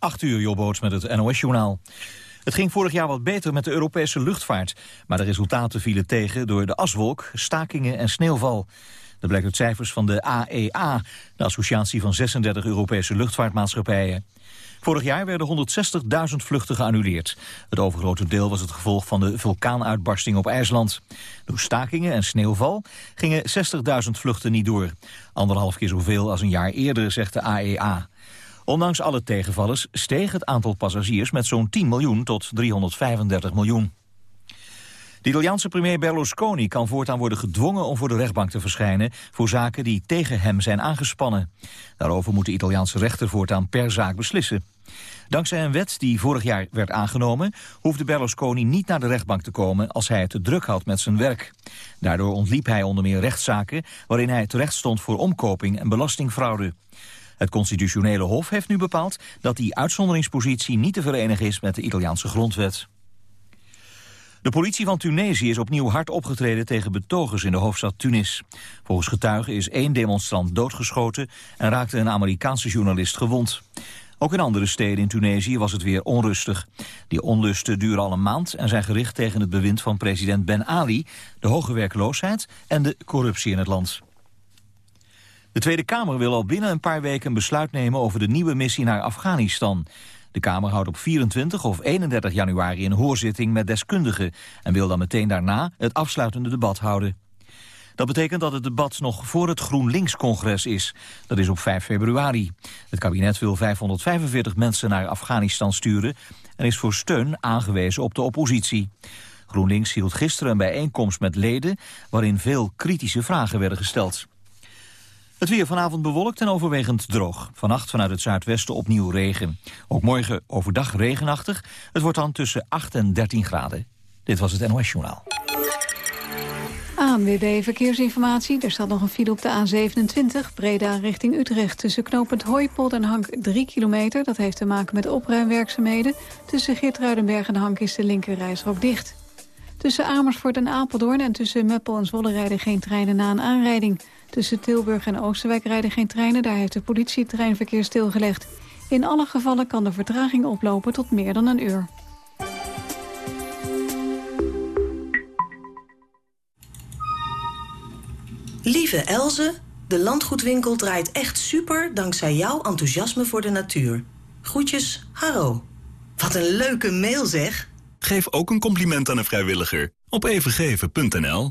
8 uur, Jobboots met het NOS-journaal. Het ging vorig jaar wat beter met de Europese luchtvaart. Maar de resultaten vielen tegen door de aswolk, stakingen en sneeuwval. Dat blijkt uit cijfers van de AEA, e de associatie van 36 Europese luchtvaartmaatschappijen. Vorig jaar werden 160.000 vluchten geannuleerd. Het overgrote deel was het gevolg van de vulkaanuitbarsting op IJsland. Door stakingen en sneeuwval gingen 60.000 vluchten niet door. Anderhalf keer zoveel als een jaar eerder, zegt de AEA. Ondanks alle tegenvallers steeg het aantal passagiers met zo'n 10 miljoen tot 335 miljoen. De Italiaanse premier Berlusconi kan voortaan worden gedwongen om voor de rechtbank te verschijnen voor zaken die tegen hem zijn aangespannen. Daarover moet de Italiaanse rechter voortaan per zaak beslissen. Dankzij een wet die vorig jaar werd aangenomen... hoefde Berlusconi niet naar de rechtbank te komen als hij het te druk had met zijn werk. Daardoor ontliep hij onder meer rechtszaken... waarin hij terecht stond voor omkoping en belastingfraude. Het constitutionele hof heeft nu bepaald dat die uitzonderingspositie niet te verenigen is met de Italiaanse grondwet. De politie van Tunesië is opnieuw hard opgetreden tegen betogers in de hoofdstad Tunis. Volgens getuigen is één demonstrant doodgeschoten en raakte een Amerikaanse journalist gewond. Ook in andere steden in Tunesië was het weer onrustig. Die onlusten duren al een maand en zijn gericht tegen het bewind van president Ben Ali, de hoge werkloosheid en de corruptie in het land. De Tweede Kamer wil al binnen een paar weken een besluit nemen over de nieuwe missie naar Afghanistan. De Kamer houdt op 24 of 31 januari een hoorzitting met deskundigen... en wil dan meteen daarna het afsluitende debat houden. Dat betekent dat het debat nog voor het GroenLinks-congres is. Dat is op 5 februari. Het kabinet wil 545 mensen naar Afghanistan sturen... en is voor steun aangewezen op de oppositie. GroenLinks hield gisteren een bijeenkomst met leden... waarin veel kritische vragen werden gesteld. Het weer vanavond bewolkt en overwegend droog. Vannacht vanuit het zuidwesten opnieuw regen. Ook morgen overdag regenachtig. Het wordt dan tussen 8 en 13 graden. Dit was het NOS Journaal. ANWB Verkeersinformatie. Er staat nog een file op de A27, Breda richting Utrecht. Tussen knooppunt Hooipot en Hank 3 kilometer. Dat heeft te maken met opruimwerkzaamheden. Tussen Geertruidenberg en Hank is de linkerrijstrook dicht. Tussen Amersfoort en Apeldoorn en tussen Meppel en Zwolle rijden geen treinen na een aanrijding. Tussen Tilburg en Oosterwijk rijden geen treinen. Daar heeft de politie het treinverkeer stilgelegd. In alle gevallen kan de vertraging oplopen tot meer dan een uur. Lieve Elze, de landgoedwinkel draait echt super dankzij jouw enthousiasme voor de natuur. Groetjes, Haro. Wat een leuke mail zeg. Geef ook een compliment aan een vrijwilliger op evengeven.nl.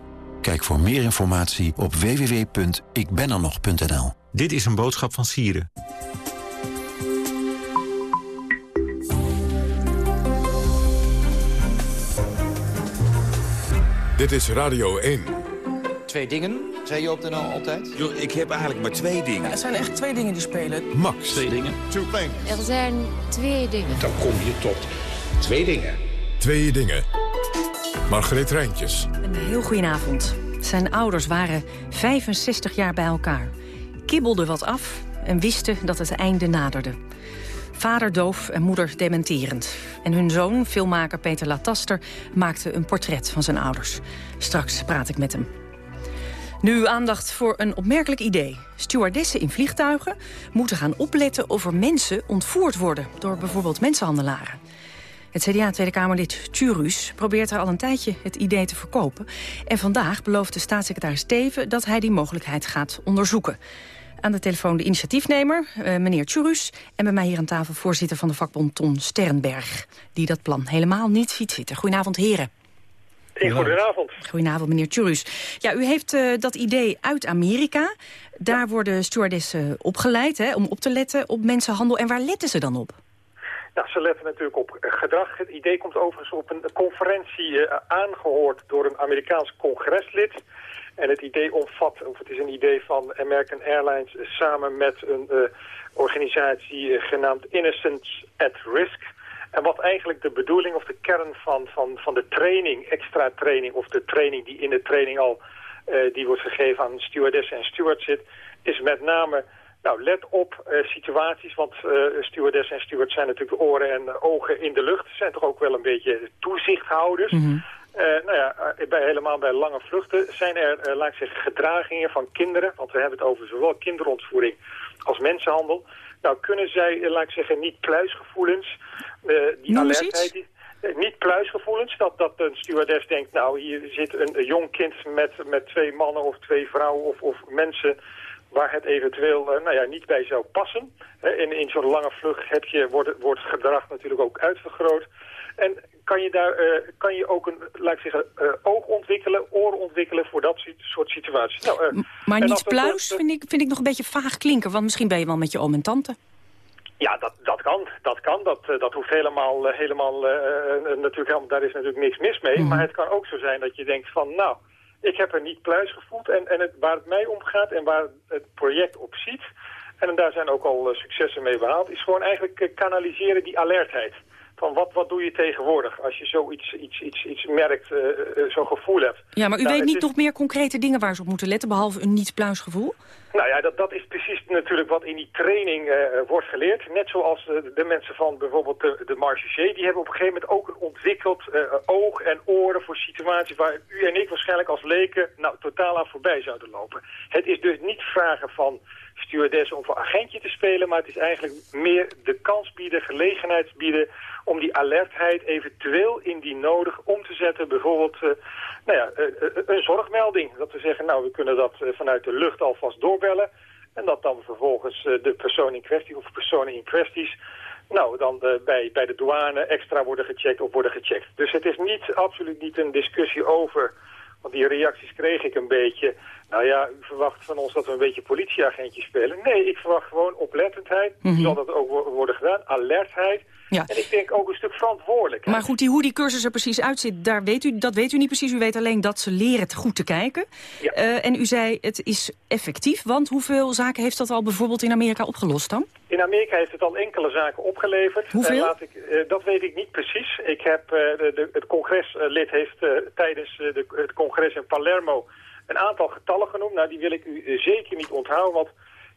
Kijk voor meer informatie op www.ikbenernog.nl. Dit is een boodschap van Sieren. Dit is Radio 1. Twee dingen, zei je op de NL altijd? Yo, ik heb eigenlijk maar twee dingen. Ja, er zijn echt twee dingen die spelen. Max. Twee dingen. Two things. Er zijn twee dingen. Dan kom je tot twee dingen. Twee dingen. Margreet Rijntjes. Een heel goedenavond. Zijn ouders waren 65 jaar bij elkaar. Kibbelden wat af en wisten dat het einde naderde. Vader doof en moeder dementerend. En hun zoon, filmmaker Peter Lataster, maakte een portret van zijn ouders. Straks praat ik met hem. Nu aandacht voor een opmerkelijk idee. Stewardessen in vliegtuigen moeten gaan opletten of er mensen ontvoerd worden... door bijvoorbeeld mensenhandelaren. Het CDA-Tweede Kamerlid Turus probeert er al een tijdje het idee te verkopen. En vandaag belooft de staatssecretaris Steven dat hij die mogelijkheid gaat onderzoeken. Aan de telefoon de initiatiefnemer, uh, meneer Tjurus... en bij mij hier aan tafel voorzitter van de vakbond Ton Sternberg... die dat plan helemaal niet ziet zitten. Goedenavond, heren. Goedenavond. Goedenavond, meneer Tjurus. Ja, u heeft uh, dat idee uit Amerika. Daar worden stewardessen opgeleid hè, om op te letten op mensenhandel. En waar letten ze dan op? Nou, ze letten natuurlijk op gedrag. Het idee komt overigens op een conferentie uh, aangehoord door een Amerikaans congreslid. En het idee omvat, of het is een idee van American Airlines samen met een uh, organisatie genaamd Innocence at Risk. En wat eigenlijk de bedoeling of de kern van, van, van de training, extra training... of de training die in de training al die wordt gegeven aan stewardessen en stewards zit... is met name nou, let op uh, situaties, want uh, stewardessen en stewards zijn natuurlijk oren en ogen in de lucht. Ze zijn toch ook wel een beetje toezichthouders. Mm -hmm. uh, nou ja, bij, helemaal bij lange vluchten zijn er, laat ik zeggen, gedragingen van kinderen. Want we hebben het over zowel kinderontvoering als mensenhandel. Nou, kunnen zij, laat ik zeggen, niet pluisgevoelens, die Noem alertheid... Niet pluisgevoelens, dat, dat een stewardess denkt... nou, hier zit een, een jong kind met, met twee mannen of twee vrouwen of, of mensen waar het eventueel nou ja, niet bij zou passen. In, in zo'n lange vlucht heb je, wordt, wordt gedrag natuurlijk ook uitvergroot. En kan je daar uh, kan je ook een, laat ik zeggen, uh, oog ontwikkelen, oren ontwikkelen voor dat soort situaties. Nou, uh, maar niet pluis vind, ik, vind ik nog een beetje vaag klinken, want misschien ben je wel met je oom en tante. Ja, dat, dat kan. Dat kan. Dat, dat hoeft helemaal, helemaal natuurlijk daar is natuurlijk niks mis mee. Mm. Maar het kan ook zo zijn dat je denkt van, nou, ik heb er niet pluis gevoeld. En, en het, waar het mij om gaat en waar het project op ziet... en daar zijn ook al successen mee behaald... is gewoon eigenlijk kanaliseren die alertheid. Van wat, wat doe je tegenwoordig als je zoiets iets, iets, iets merkt, uh, uh, zo'n gevoel hebt. Ja, maar u nou, weet niet is... nog meer concrete dingen waar ze op moeten letten... behalve een niet-pluisgevoel? Nou ja, dat, dat is precies natuurlijk wat in die training uh, wordt geleerd. Net zoals de, de mensen van bijvoorbeeld de, de Marche die hebben op een gegeven moment ook een ontwikkeld oog en oren voor situaties waar u en ik waarschijnlijk als leken nou, totaal aan voorbij zouden lopen. Het is dus niet vragen van stewardess om voor agentje te spelen, maar het is eigenlijk meer de kans bieden, gelegenheid bieden om die alertheid eventueel indien nodig om te zetten. Bijvoorbeeld uh, nou ja, uh, uh, een zorgmelding. Dat we zeggen, nou we kunnen dat vanuit de lucht alvast doorbellen. En dat dan vervolgens de persoon in kwestie of personen in kwesties... nou dan bij, bij de douane extra worden gecheckt of worden gecheckt. Dus het is niet, absoluut niet een discussie over... Want die reacties kreeg ik een beetje. Nou ja, u verwacht van ons dat we een beetje politieagentjes spelen. Nee, ik verwacht gewoon oplettendheid. Mm -hmm. Zal dat ook worden gedaan. Alertheid. Ja. En ik denk ook een stuk verantwoordelijkheid. Maar goed, die, hoe die cursus er precies uitziet, daar weet u, dat weet u niet precies. U weet alleen dat ze leren het goed te kijken. Ja. Uh, en u zei, het is effectief. Want hoeveel zaken heeft dat al bijvoorbeeld in Amerika opgelost dan? In Amerika heeft het al enkele zaken opgeleverd. Hoeveel? Uh, laat ik, uh, dat weet ik niet precies. Ik heb, de, de, het congreslid heeft tijdens de, het congres in Palermo een aantal getallen genoemd. Nou, die wil ik u zeker niet onthouden, want...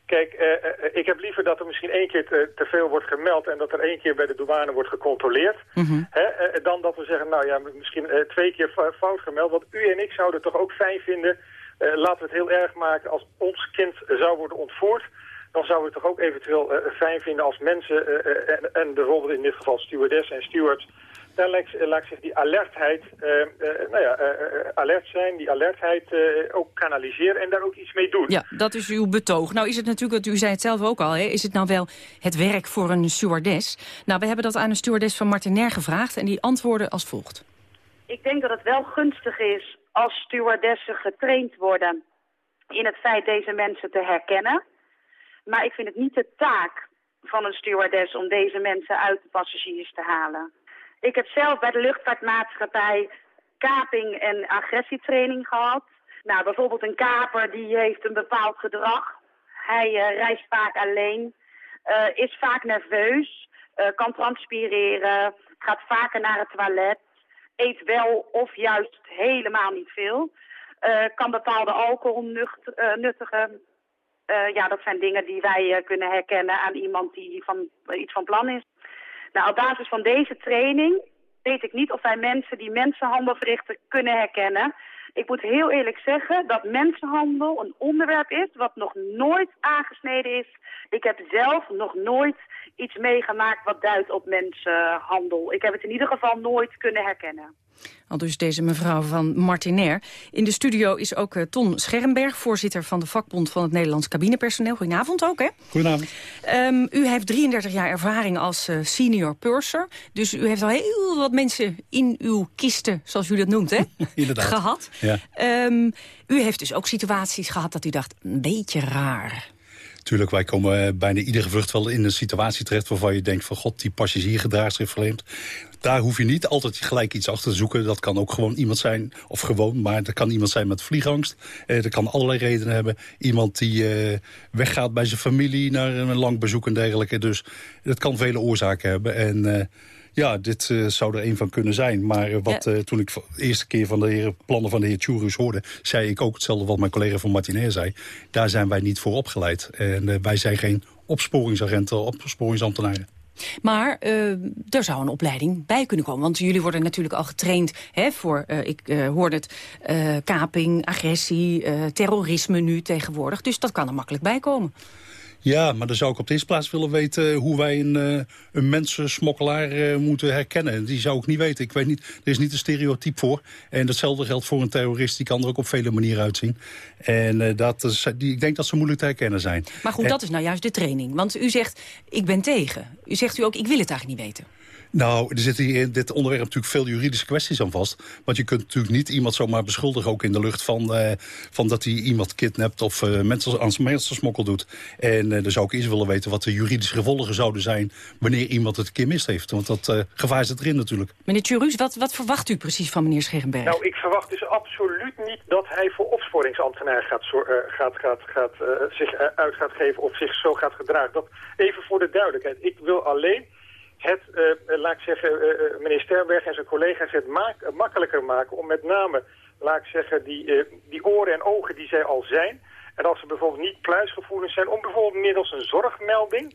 Kijk, uh, uh, ik heb liever dat er misschien één keer te, te, veel wordt gemeld... en dat er één keer bij de douane wordt gecontroleerd... Mm -hmm. hè, dan dat we zeggen, nou ja, misschien twee keer fout gemeld. Want u en ik zouden het toch ook fijn vinden... laten we het heel erg maken als ons kind zou worden ontvoerd... dan zouden we het toch ook eventueel fijn vinden als mensen... En, en, bijvoorbeeld in dit geval stewardessen en stewards daar laat, laat ik zeggen, die alertheid, uh, uh, nou ja, uh, alert zijn, die alertheid ook kanaliseren en daar ook iets mee doen. Ja, dat is uw betoog. Nou is het natuurlijk, u zei het zelf ook al, hè, is het nou wel het werk voor een stewardess? Nou, we hebben dat aan een stewardess van Martinair gevraagd en die antwoordde als volgt. Ik denk dat het wel gunstig is als stewardessen getraind worden in het feit deze mensen te herkennen. Maar ik vind het niet de taak van een stewardess om deze mensen uit de passagiers te halen. Ik heb zelf bij de luchtvaartmaatschappij kaping en agressietraining gehad. Nou, bijvoorbeeld een kaper die heeft een bepaald gedrag. Hij uh, reist vaak alleen, uh, is vaak nerveus, uh, kan transpireren, gaat vaker naar het toilet, eet wel of juist helemaal niet veel. kan bepaalde alcohol nuttigen. ja, dat zijn dingen die wij kunnen herkennen aan iemand die van, iets van plan is. Nou, op basis van deze training weet ik niet of wij mensen die mensenhandel verrichten kunnen herkennen. Ik moet heel eerlijk zeggen dat mensenhandel een onderwerp is wat nog nooit aangesneden is. Ik heb zelf nog nooit iets meegemaakt wat duidt op mensenhandel. Ik heb het in ieder geval nooit kunnen herkennen. Al dus deze mevrouw van Martinair. In de studio is ook uh, Ton Schermberg, voorzitter van de vakbond van het Nederlands cabinepersoneel. Goedenavond ook, hè? Goedenavond. Um, u heeft 33 jaar ervaring als uh, senior purser. Dus u heeft al heel wat mensen in uw kisten, zoals u dat noemt, hè? Inderdaad. Gehad. Ja. Um, u heeft dus ook situaties gehad dat u dacht, een beetje raar. Tuurlijk, wij komen bijna iedere vlucht wel in een situatie terecht... waarvan je denkt van god, die passagier gedraagt zich vreemd. Daar hoef je niet altijd gelijk iets achter te zoeken. Dat kan ook gewoon iemand zijn, of gewoon, maar dat kan iemand zijn met vliegangst. Eh, dat kan allerlei redenen hebben. Iemand die eh, weggaat bij zijn familie naar een lang bezoek en dergelijke. Dus dat kan vele oorzaken hebben. En uh, ja, dit uh, zou er een van kunnen zijn. Maar uh, wat, ja. uh, toen ik de eerste keer van de heer, plannen van de heer Tjurus hoorde... zei ik ook hetzelfde wat mijn collega van Martinair zei. Daar zijn wij niet voor opgeleid. En wij zijn geen opsporingsagenten, opsporingsambtenaren. Maar uh, er zou een opleiding bij kunnen komen. Want jullie worden natuurlijk al getraind hè, voor, uh, ik uh, hoorde het, kaping, agressie, terrorisme nu tegenwoordig. Dus dat kan er makkelijk bij komen. Ja, maar dan zou ik op de eerste plaats willen weten hoe wij een, uh, een mensensmokkelaar uh, moeten herkennen. Die zou ik niet weten. Ik weet niet, er is niet een stereotype voor. En datzelfde geldt voor een terrorist. Die kan er ook op vele manieren uitzien. En uh, dat is, die, ik denk dat ze moeilijk te herkennen zijn. Maar goed, en, dat is nou juist de training. Want u zegt, ik ben tegen. U zegt u ook, ik wil het eigenlijk niet weten. Nou, er zitten hier in dit onderwerp natuurlijk veel juridische kwesties aan vast. Want je kunt natuurlijk niet iemand zomaar beschuldigen, ook in de lucht, van, uh, van dat hij iemand kidnapt of uh, mensen aan mensensmokkel doet. En uh, dan zou ik eerst willen weten wat de juridische gevolgen zouden zijn wanneer iemand het een keer mist heeft. Want dat gevaar zit erin natuurlijk. Meneer Tjurus, wat, wat verwacht u precies van meneer Scherenberg? Nou, ik verwacht dus absoluut niet dat hij voor opsporingsambtenaar gaat, gaat, gaat, gaat, zich uit gaat geven of zich zo gaat gedragen. Dat even voor de duidelijkheid. Ik wil alleen het, uh, laat ik zeggen, uh, meneer Sterberg en zijn collega's het makkelijker maken om met name, laat ik zeggen, die, die oren en ogen die zij al zijn. En als ze bijvoorbeeld niet pluisgevoelens zijn, om bijvoorbeeld middels een zorgmelding,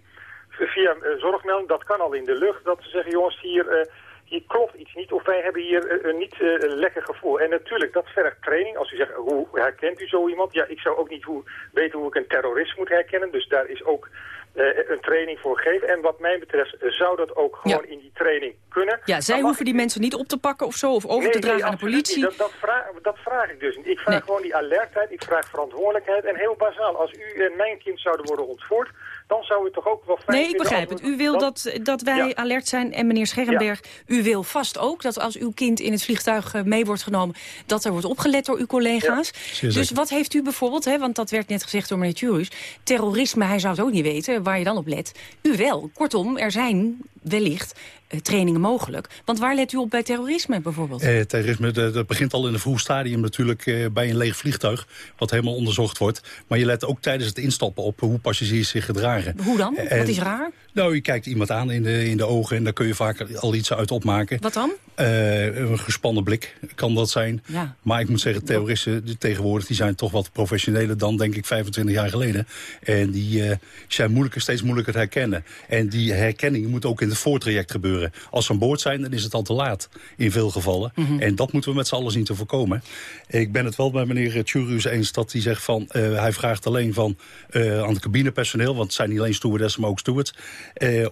via een zorgmelding, dat kan al in de lucht, dat ze zeggen, jongens, hier, hier klopt iets niet of wij hebben hier een niet lekker gevoel. En natuurlijk, dat vergt training. Als u zegt, hoe herkent u zo iemand? Ja, ik zou ook niet hoe, weten hoe ik een terrorist moet herkennen, dus daar is ook een training voor geven. En wat mij betreft zou dat ook gewoon ja. in die training kunnen. Ja, zij hoeven die mensen niet op te pakken of zo, of over nee, te dragen nee, aan de politie. Dat, dat, vraag, dat, vraag, ik dus niet. Ik vraag nee. gewoon die alertheid, ik vraag verantwoordelijkheid. En heel bazaal, als u en mijn kind zouden worden ontvoerd dan zou het toch ook wel fijn Nee, ik begrijp het. U wil dat, dat wij ja. alert zijn. En meneer Scherrenberg, ja. u wil vast ook dat als uw kind in het vliegtuig mee wordt genomen... dat er wordt opgelet door uw collega's. Ja. Dus wat heeft u bijvoorbeeld, hè, want dat werd net gezegd door meneer Thurus... terrorisme, hij zou het ook niet weten, waar je dan op let. U wel. Kortom, er zijn wellicht uh, trainingen mogelijk. Want waar let u op bij terrorisme bijvoorbeeld? Eh, terrorisme, dat, dat begint al in een vroeg stadium natuurlijk uh, bij een leeg vliegtuig. Wat helemaal onderzocht wordt. Maar je let ook tijdens het instappen op hoe passagiers zich gedragen. Hoe dan? En, Wat is raar? Nou, je kijkt iemand aan in de, in de ogen en daar kun je vaak al iets uit opmaken. Wat dan? Uh, een gespannen blik kan dat zijn. Ja. Maar ik moet zeggen, terroristen die tegenwoordig die zijn toch wat professioneler dan denk ik 25 jaar geleden. En die uh, zijn moeilijker, steeds moeilijker te herkennen. En die herkenning moet ook in het voortraject gebeuren. Als ze aan boord zijn, dan is het al te laat in veel gevallen. Mm -hmm. En dat moeten we met z'n allen zien te voorkomen. Ik ben het wel met meneer Tjurus eens dat hij zegt van... Uh, hij vraagt alleen van aan het cabinepersoneel... want het zijn niet alleen stewardessen, maar ook stewards...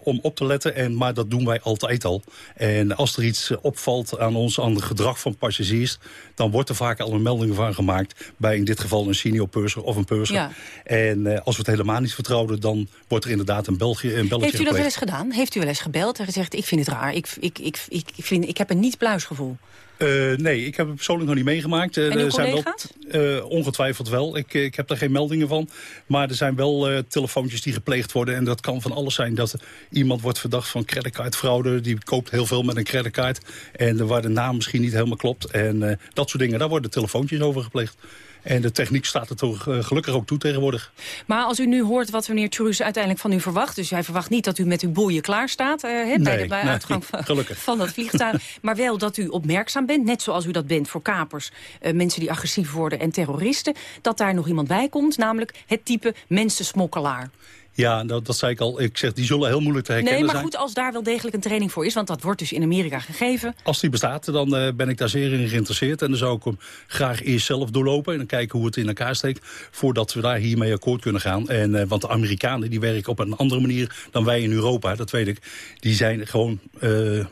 om op te letten, en, maar dat doen wij altijd al. En als er iets opvalt aan ons, aan het gedrag van passagiers... dan wordt er vaak al een melding van gemaakt... bij in dit geval een senior purser of een purser. Ja. En uh, als we het helemaal niet vertrouwen... dan wordt er inderdaad een, België, een belletje Heeft u dat wel eens gedaan? Heeft u wel eens gebeld en gezegd... ik vind het raar, ik, ik, ik, ik, vind, ik heb een niet-pluisgevoel? Uh, nee, ik heb het persoonlijk nog niet meegemaakt. Uh, en uw zijn wel, uh, ongetwijfeld wel. Ik, ik heb daar geen meldingen van. Maar er zijn wel telefoontjes die gepleegd worden. En dat kan van alles zijn. Dat iemand wordt verdacht van creditcardfraude. Die koopt heel veel met een creditcard. En waar de naam misschien niet helemaal klopt. En dat soort dingen, daar worden telefoontjes over gepleegd. En de techniek staat er toch uh, gelukkig ook toe tegenwoordig. Maar als u nu hoort wat meneer Trus uiteindelijk van u verwacht... dus hij verwacht niet dat u met uw boeien klaar staat... Uh, nee, bij de bij nee, uitgang van, dat vliegtuig. maar wel dat u opmerkzaam bent, net zoals u dat bent voor kapers... Uh, mensen die agressief worden en terroristen... dat daar nog iemand bij komt, namelijk het type mensensmokkelaar. Ja, dat, dat zei ik al. Ik zeg, die zullen heel moeilijk te herkennen zijn. Nee, maar zijn. goed, als daar wel degelijk een training voor is... want dat wordt dus in Amerika gegeven. Als die bestaat, dan uh, ben ik daar zeer in geïnteresseerd. En dan zou ik hem graag eerst zelf doorlopen... en dan kijken hoe het in elkaar steekt... voordat we daar hiermee akkoord kunnen gaan. En, uh, want de Amerikanen die werken op een andere manier dan wij in Europa, dat weet ik. Die zijn gewoon... Uh,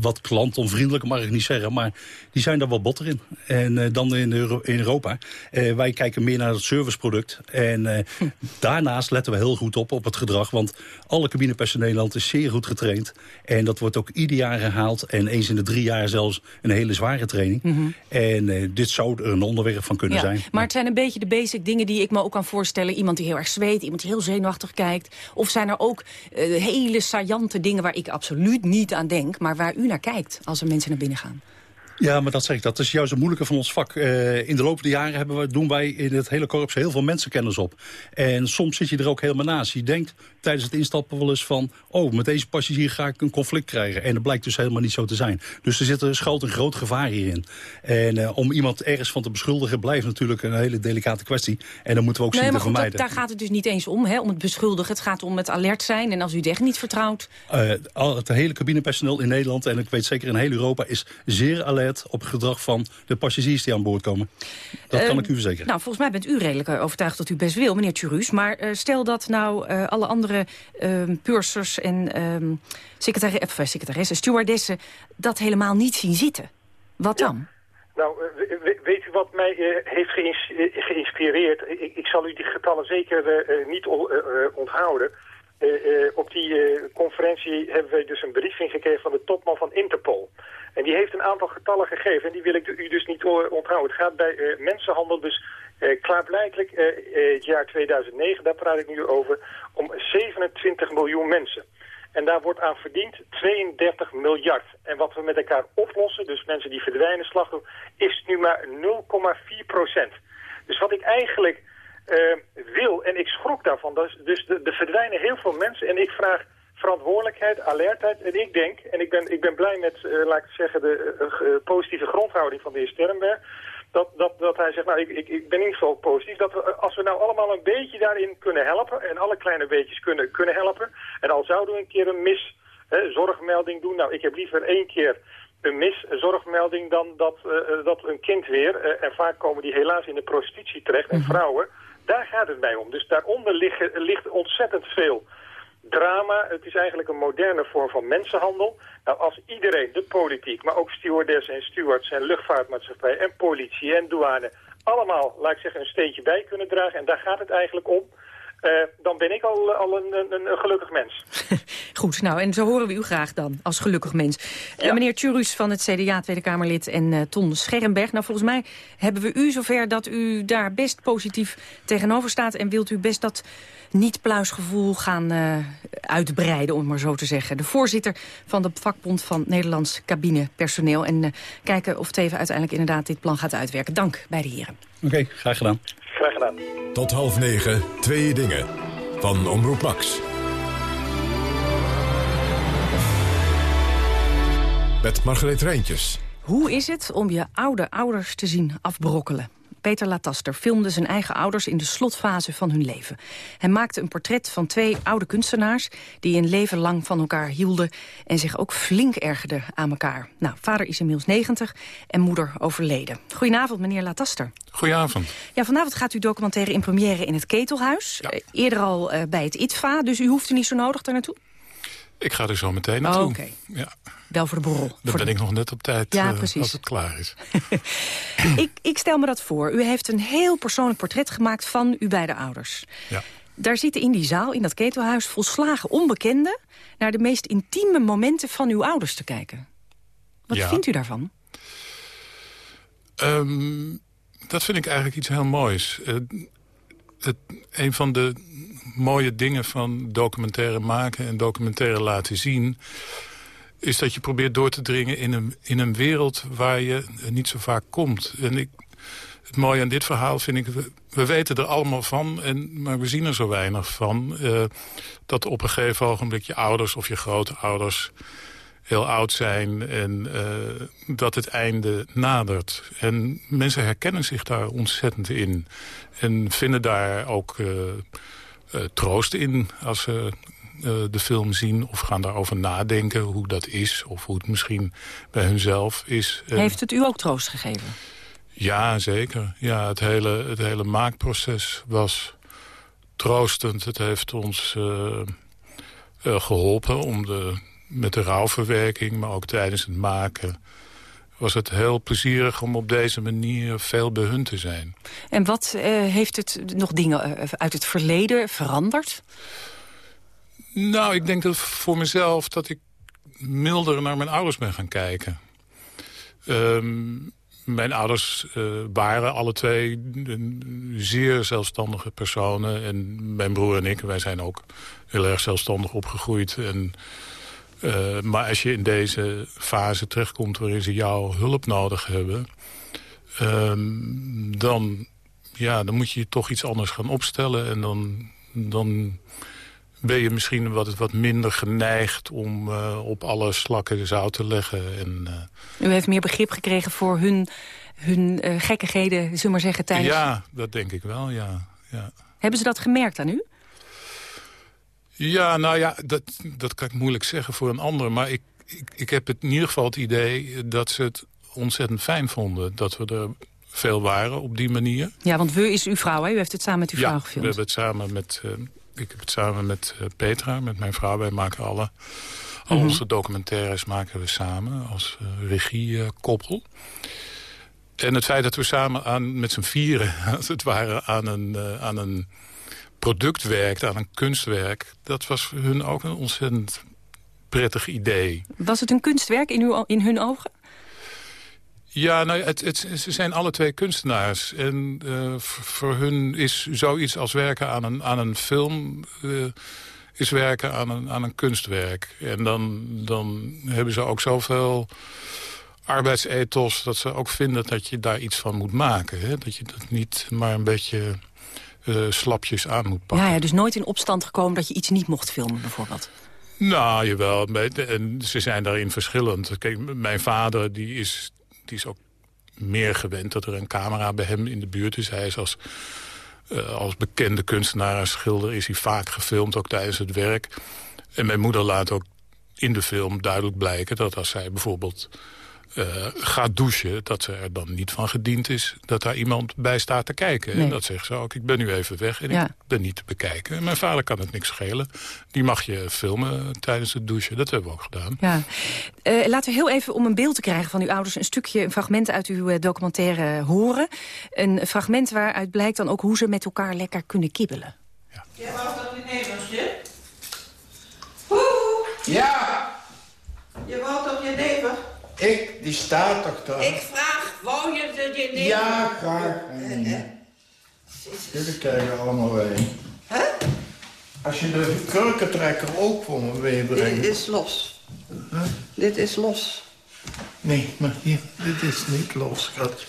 wat klantonvriendelijk, mag ik niet zeggen. Maar die zijn daar wel botter in. En dan in, Euro in Europa. Wij kijken meer naar het serviceproduct. En hm. daarnaast letten we heel goed op, op het gedrag. Want alle cabinepersoneel in Nederland is zeer goed getraind. En dat wordt ook ieder jaar herhaald. En eens in de drie jaar zelfs een hele zware training. Mm -hmm. En dit zou er een onderwerp van kunnen ja, zijn. Maar het zijn een beetje de basic dingen die ik me ook kan voorstellen. Iemand die heel erg zweet, iemand die heel zenuwachtig kijkt. Of zijn er ook hele saillante dingen waar ik absoluut niet aan denk. Maar waar u naar kijkt als er mensen naar binnen gaan? Ja, maar dat zeg ik, dat is juist het moeilijke van ons vak. Uh, in de loop der jaren hebben we, doen wij in het hele korps heel veel mensenkennis op. En soms zit je er ook helemaal naast. Je denkt tijdens het instappen wel eens van... oh, met deze passagier ga ik een conflict krijgen. En dat blijkt dus helemaal niet zo te zijn. Dus er zit er schuilt een groot gevaar hierin. En uh, om iemand ergens van te beschuldigen... blijft natuurlijk een hele delicate kwestie. En dan moeten we ook nee, zien maar te goed, vermijden. Dat, daar gaat het dus niet eens om, hè, om het beschuldigen. Het gaat om het alert zijn. En als u echt niet vertrouwt... Uh, al het hele cabinepersoneel in Nederland... en ik weet zeker in heel Europa... is zeer alert op het gedrag van de passagiers die aan boord komen. Dat uh, kan ik u verzekeren. Nou, volgens mij bent u redelijk overtuigd dat u best wil, meneer Turus. Maar stel dat nou alle andere pursers en um, secretar secretaressen, stewardessen... dat helemaal niet zien zitten. Wat ja. dan? Nou, weet u wat mij heeft geïnspireerd? Ik, ik, zal u die getallen zeker niet onthouden... Uh, op die conferentie hebben wij dus een briefing gekregen van de topman van Interpol. En die heeft een aantal getallen gegeven en die wil ik u dus niet onthouden. Het gaat bij mensenhandel dus klaarblijkelijk het jaar 2009, daar praat ik nu over, om 27 miljoen mensen. En daar wordt aan verdiend 32 miljard. En wat we met elkaar oplossen, dus mensen die verdwijnen, slachtoffer, is nu maar 0,4 procent. Dus wat ik eigenlijk uh, wil, en ik schrok daarvan, dus, dus er verdwijnen heel veel mensen. En ik vraag verantwoordelijkheid, alertheid. En ik denk, en ik ben, ik ben blij met, uh, laat ik zeggen, de uh, positieve grondhouding van de heer Sterrenberg. Dat, dat, dat hij zegt, nou, ik, ik, ik ben in ieder geval positief. Dat we, als we nou allemaal een beetje daarin kunnen helpen, en alle kleine beetjes kunnen, kunnen helpen. En al zouden we een keer een mis, hè, zorgmelding doen. Nou, ik heb liever één keer een miszorgmelding dan dat, uh, dat een kind weer. Uh, en vaak komen die helaas in de prostitutie terecht. En vrouwen, daar gaat het mij om. Dus daaronder liggen, ligt ontzettend veel drama. Het is eigenlijk een moderne vorm van mensenhandel. Nou, als iedereen, de politiek, maar ook stewardessen en stewards en luchtvaartmaatschappij en politie en douane... allemaal, laat ik zeggen, een steentje bij kunnen dragen. En daar gaat het eigenlijk om. Uh, dan ben ik al, al een, een, een gelukkig mens. Goed, nou, en zo horen we u graag dan, als gelukkig mens. Ja. Uh, meneer Tjurus van het CDA, Tweede Kamerlid, en uh, Ton Scherrenberg. Nou, volgens mij hebben we u zover dat u daar best positief tegenover staat... en wilt u best dat niet-pluisgevoel gaan uitbreiden, om het maar zo te zeggen. De voorzitter van de vakbond van Nederlands cabinepersoneel. En kijken of Teven uiteindelijk inderdaad dit plan gaat uitwerken. Dank bij de heren. Oké, okay, graag gedaan. Graag gedaan. Tot half negen, twee dingen. Van Omroep Max. Met Margreet Rijntjes. Hoe is het om je oude ouders te zien afbrokkelen? Peter Lataster filmde zijn eigen ouders in de slotfase van hun leven. Hij maakte een portret van twee oude kunstenaars... die een leven lang van elkaar hielden en zich ook flink ergerden aan elkaar. Nou, vader is inmiddels 90 en moeder overleden. Goedenavond, meneer Lataster. Goedenavond. Ja, vanavond gaat u documentaire in première in het Ketelhuis. Ja. Uh, eerder al uh, bij het ITVA, dus u hoeft er niet zo nodig daar naartoe? Ik ga er zo meteen naartoe. Oh, Oké. Okay. Ja. Wel voor de borrel. Dan voor ben de... ik nog net op tijd ja, uh, precies. als het klaar is. ik, ik stel me dat voor. U heeft een heel persoonlijk portret gemaakt van uw beide ouders. Ja. Daar zitten in die zaal, in dat ketelhuis, volslagen onbekenden... naar de meest intieme momenten van uw ouders te kijken. Wat ja. vindt u daarvan? Um, dat vind ik eigenlijk iets heel moois. Uh, het, een van de mooie dingen van documentaire maken en documentaire laten zien... is dat je probeert door te dringen in een, in een wereld waar je niet zo vaak komt. En ik, het mooie aan dit verhaal vind ik... We, we weten er allemaal van, en, maar we zien er zo weinig van... Uh, dat op een gegeven ogenblik je ouders of je grootouders heel oud zijn en uh, dat het einde nadert. En mensen herkennen zich daar ontzettend in. En vinden daar ook troost in als ze de film zien... of gaan daarover nadenken hoe dat is... of hoe het misschien bij hunzelf is. Heeft het u ook troost gegeven? Ja, zeker. Ja, het, hele, het hele maakproces was troostend. Het heeft ons geholpen om de met de rouwverwerking, maar ook tijdens het maken... was het heel plezierig om op deze manier veel bij hun te zijn. En wat uh, heeft het nog dingen uit het verleden veranderd? Nou, ik denk dat voor mezelf dat ik milder naar mijn ouders ben gaan kijken. Um, mijn ouders uh, waren alle twee zeer zelfstandige personen. En mijn broer en ik, wij zijn ook heel erg zelfstandig opgegroeid... En Uh, maar als je in deze fase terechtkomt waarin ze jouw hulp nodig hebben... Um, dan, ja, dan moet je je toch iets anders gaan opstellen. En dan, dan ben je misschien wat, wat minder geneigd om uh, op alle slakken zout te leggen. En, uh... U heeft meer begrip gekregen voor hun, hun uh, gekkigheden, zullen we maar zeggen, tijdens... Ja, dat denk ik wel, ja. ja. Hebben ze dat gemerkt aan u? Ja, nou ja, dat, dat kan ik moeilijk zeggen voor een ander. Maar ik, ik, ik heb het in ieder geval het idee dat ze het ontzettend fijn vonden... dat we er veel waren op die manier. Ja, want we is uw vrouw, hè? U heeft het samen met uw ja, vrouw gefilmd. we hebben het samen met... Ik heb het samen met uh, Petra, met mijn vrouw. Wij maken alle... Al Mhm. onze documentaires maken we samen als uh, regiekoppel. en het feit dat we samen aan, met z'n vieren, als het ware, aan een, aan een product werkten, aan een kunstwerk... dat was voor hun ook een ontzettend prettig idee. Was het een kunstwerk in, uw, in hun ogen? Ja, nou, het, het, ze zijn alle twee kunstenaars. En uh, voor hun is zoiets als werken aan een, aan een film... Uh, is werken aan een, aan een kunstwerk. En dan, dan hebben ze ook zoveel arbeidsethos... dat ze ook vinden dat je daar iets van moet maken. Hè? Dat je dat niet maar een beetje uh, slapjes aan moet pakken. Ja, ja, dus nooit in opstand gekomen dat je iets niet mocht filmen, bijvoorbeeld? Nou, jawel. En ze zijn daarin verschillend. Kijk, mijn vader die is, die is ook meer gewend dat er een camera bij hem in de buurt is. Hij is als, uh, als bekende kunstenaar en schilder is hij vaak gefilmd, ook tijdens het werk. En mijn moeder laat ook in de film duidelijk blijken dat als zij bijvoorbeeld uh, gaat douchen... dat ze er dan niet van gediend is dat daar iemand bij staat te kijken. Nee. En dat zegt ze ook, ik ben nu even weg en Ja. ik ben niet te bekijken. En mijn vader kan het niks schelen. Die mag je filmen tijdens het douchen. Dat hebben we ook gedaan. Ja. Uh, laten we heel even om een beeld te krijgen van uw ouders... een stukje, een fragment uit uw uh, documentaire horen. Een fragment waaruit blijkt dan ook hoe ze met elkaar lekker kunnen kibbelen. Jij wou dat in? Woe! Ja, Je wou toch je never? Ik, die staat toch daar? Ik vraag, wou je dat je? Ja, graag. Jullie krijgen allemaal wijn. Hè? Als je de kurkentrekker ook voor me meebrengt. Dit is los. Dit is los. Nee, maar hier, dit is niet los, schat.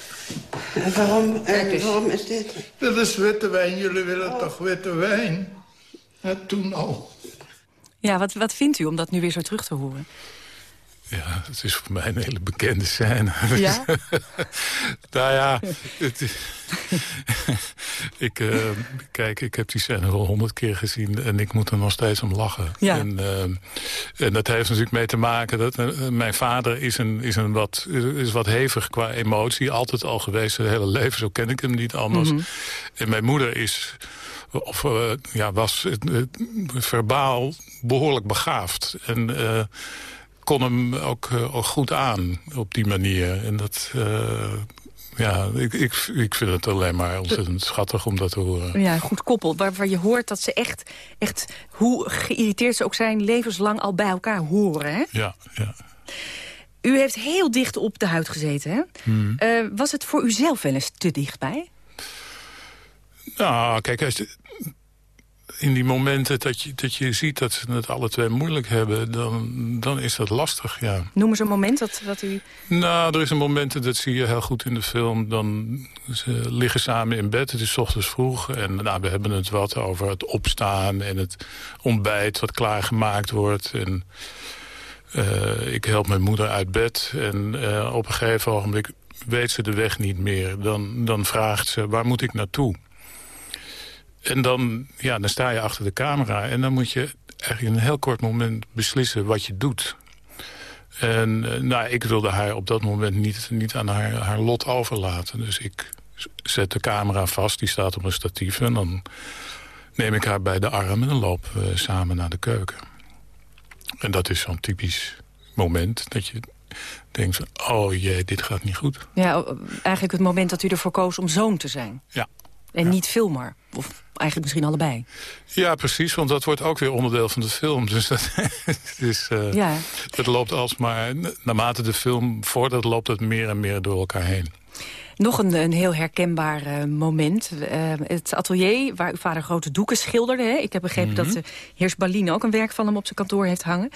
En waarom, en waarom is dit? Dit is witte wijn. Jullie willen toch witte wijn? Toen al. Ja, wat, wat vindt u om dat nu weer zo terug te horen? Ja, het is voor mij een hele bekende scène. Ja? nou ja, het, ik, eh, kijk, ik heb die scène wel honderd keer gezien en ik moet er nog steeds om lachen. Ja. En, eh, en dat heeft natuurlijk mee te maken dat eh, mijn vader is, een, is, een wat, is wat hevig qua emotie. Altijd al geweest, zijn hele leven, zo ken ik hem niet anders. Mhm. En mijn moeder is of ja, was verbaal behoorlijk begaafd. En kon hem ook, eh, ook goed aan op die manier. En dat, eh, ja, ik, ik, ik vind het alleen maar ontzettend schattig om dat te horen. Ja, goed koppel. Waarvan je hoort dat ze echt, echt, hoe geïrriteerd ze ook zijn... levenslang al bij elkaar horen, hè? Ja, ja. U heeft heel dicht op de huid gezeten, hè? Hmm. Eh, was het voor u zelf wel eens te dichtbij? Nou, kijk, in die momenten dat je, dat je ziet dat ze het alle twee moeilijk hebben... dan, dan is dat lastig, ja. Noem eens een moment dat, dat u... Nou, er is een moment, dat zie je heel goed in de film... dan ze liggen samen in bed, het is ochtends vroeg... en nou, we hebben het wat over het opstaan en het ontbijt wat klaargemaakt wordt... En, eh, ik help mijn moeder uit bed en eh, op een gegeven ogenblik weet ze de weg niet meer. Dan, dan vraagt ze, waar moet ik naartoe? En dan, ja, dan sta je achter de camera en dan moet je eigenlijk in een heel kort moment beslissen wat je doet. En eh, nou, ik wilde haar op dat moment niet, niet aan haar, haar lot overlaten. Dus ik zet de camera vast, die staat op een statief... en dan neem ik haar bij de arm en dan we samen naar de keuken. En dat is zo'n typisch moment dat je denkt... oh jee, dit gaat niet goed. Ja, eigenlijk het moment dat u ervoor koos om zoon te zijn. Ja. En niet filmer. Of eigenlijk misschien allebei. Ja, precies, want dat wordt ook weer onderdeel van de film. Dus dat, het, is, eh, Ja. het loopt alsmaar... naarmate de film voordat loopt het meer en meer door elkaar heen. Nog een, een heel herkenbaar uh, moment. Uh, het atelier waar uw vader grote doeken schilderde. Hè? Ik heb begrepen mm -hmm. dat de heer Balin ook een werk van hem op zijn kantoor heeft hangen.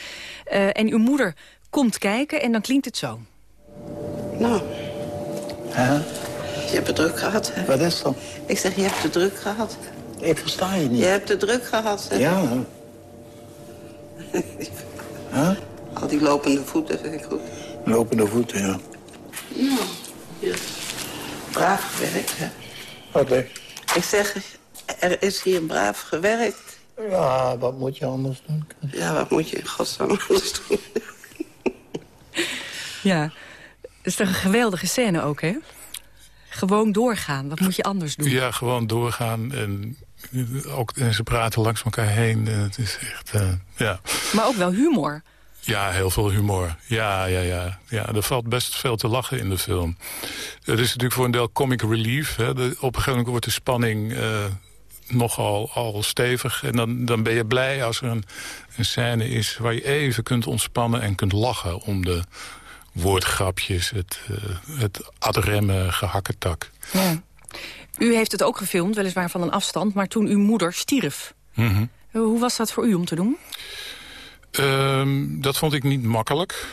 Uh, en uw moeder komt kijken en dan klinkt het zo. Nou, huh? je hebt het druk gehad. Hè? Wat is dat? Ik zeg, je hebt het druk gehad. Ik versta je niet. Je hebt het druk gehad. Hè? Ja. huh? Al die lopende voeten vind ik goed. Lopende voeten, ja. Nou, ja. braaf gewerkt, hè? Wat hè? Ik zeg, er is hier braaf gewerkt. Ja, wat moet je anders doen? Ja, wat moet je in godsnaam anders doen? ja, dat is toch een geweldige scène ook, hè? Gewoon doorgaan, wat moet je anders doen? Ja, gewoon doorgaan en, ook, en ze praten langs elkaar heen. En het is echt, uh, ja. Maar ook wel humor. Ja, heel veel humor. Ja, ja, ja. ja, er valt best veel te lachen in de film. Het is natuurlijk voor een deel comic relief. Hè. De, op een gegeven moment wordt de spanning uh, nogal al stevig. En dan, dan ben je blij als er een, een scène is... waar je even kunt ontspannen en kunt lachen... om de woordgrapjes, het, uh, het adremme gehakketak. Ja. U heeft het ook gefilmd, weliswaar van een afstand... maar toen uw moeder stierf. Mm -hmm. Hoe was dat voor u om te doen? Um, dat vond ik niet makkelijk.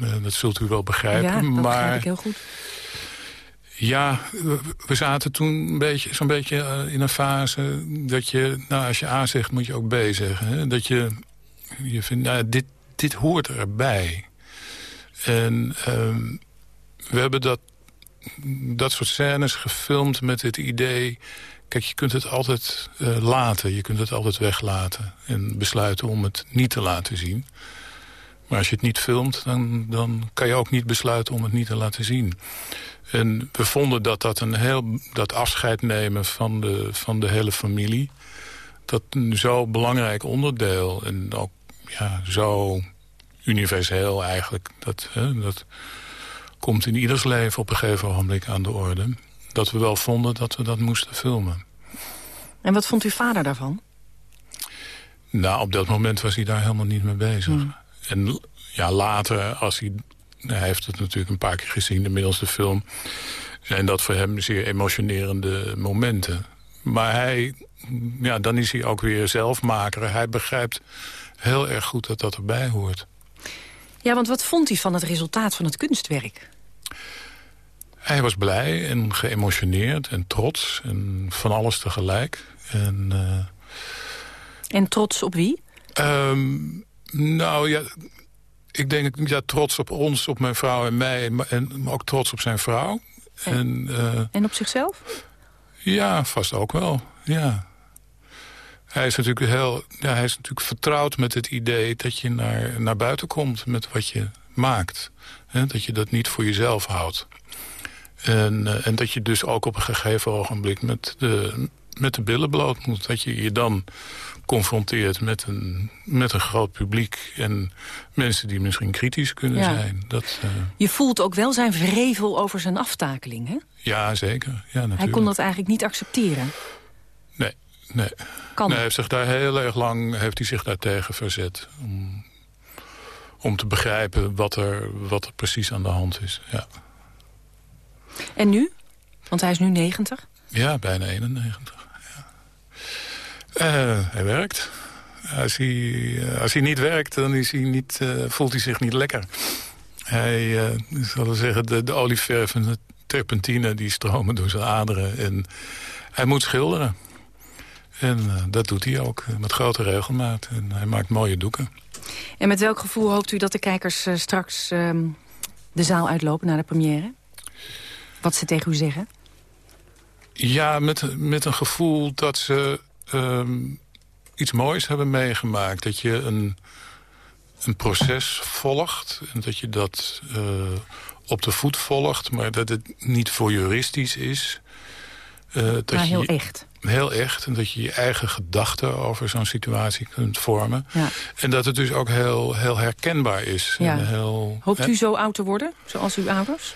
Uh, dat zult u wel begrijpen. Ja, dat maar, begrijp ik heel goed. Ja, we zaten toen een beetje, zo'n beetje uh, in een fase... dat je, nou, als je A zegt, moet je ook B zeggen. Hè? Dat je, je vindt, nou, dit, dit hoort erbij. En um, we hebben dat, dat soort scènes gefilmd met het idee... Kijk, je kunt het altijd uh, laten. Je kunt het altijd weglaten. En besluiten om het niet te laten zien. Maar als je het niet filmt, dan, dan kan je ook niet besluiten om het niet te laten zien. En we vonden dat dat een heel dat afscheid nemen van de, van de hele familie... dat een zo belangrijk onderdeel en ook ja, zo universeel eigenlijk... dat, hè, dat komt in ieders leven op een gegeven ogenblik aan de orde dat we wel vonden dat we dat moesten filmen. En wat vond uw vader daarvan? Nou, op dat moment was hij daar helemaal niet mee bezig. Hmm. En ja, later, als hij... Hij heeft het natuurlijk een paar keer gezien, inmiddels de film... zijn dat voor hem zeer emotionerende momenten. Maar hij, ja, dan is hij ook weer zelfmaker. Hij begrijpt heel erg goed dat dat erbij hoort. Ja, want wat vond hij van het resultaat van het kunstwerk? Hij was blij en geëmotioneerd en trots en van alles tegelijk. En, uh... en trots op wie? Um, nou ja, ik denk ja, trots op ons, op mijn vrouw en mij. En, maar ook trots op zijn vrouw. En, en, uh... en op zichzelf? Ja, vast ook wel, ja. Hij is natuurlijk heel, ja, hij is natuurlijk vertrouwd met het idee dat je naar, naar buiten komt met wat je maakt. Dat je dat niet voor jezelf houdt. En, uh, en dat je dus ook op een gegeven ogenblik met de, met de billen bloot moet. Dat je je dan confronteert met een, met een groot publiek... en mensen die misschien kritisch kunnen ja. zijn. Dat, uh... Je voelt ook wel zijn vrevel over zijn aftakeling, hè? Ja, zeker. Ja, natuurlijk. Hij kon dat eigenlijk niet accepteren. Nee, nee. Kan. nee hij heeft zich daar heel erg lang heeft hij zich daartegen verzet. Om, om te begrijpen wat er, wat er precies aan de hand is, ja. En nu? Want hij is nu 90? Ja, bijna 91. Ja. Uh, hij werkt. Als hij, uh, als hij niet werkt, dan is hij niet, uh, voelt hij zich niet lekker. Hij, zal we zeggen, de, de olieverf en de terpentine die stromen door zijn aderen. En hij moet schilderen. En dat doet hij ook met grote regelmaat. En hij maakt mooie doeken. En met welk gevoel hoopt u dat de kijkers straks ehm, de zaal uitlopen naar de première? Wat ze tegen u zeggen? Ja, met, met een gevoel dat ze um, iets moois hebben meegemaakt. Dat je een, een proces volgt en dat je dat uh, op de voet volgt... maar dat het niet voor juristisch is. Uh, dat maar heel je, echt. Heel echt. En dat je je eigen gedachten over zo'n situatie kunt vormen. Ja. En dat het dus ook heel, heel herkenbaar is. Ja. En heel, Hoopt hè? u zo oud te worden, zoals uw ouders?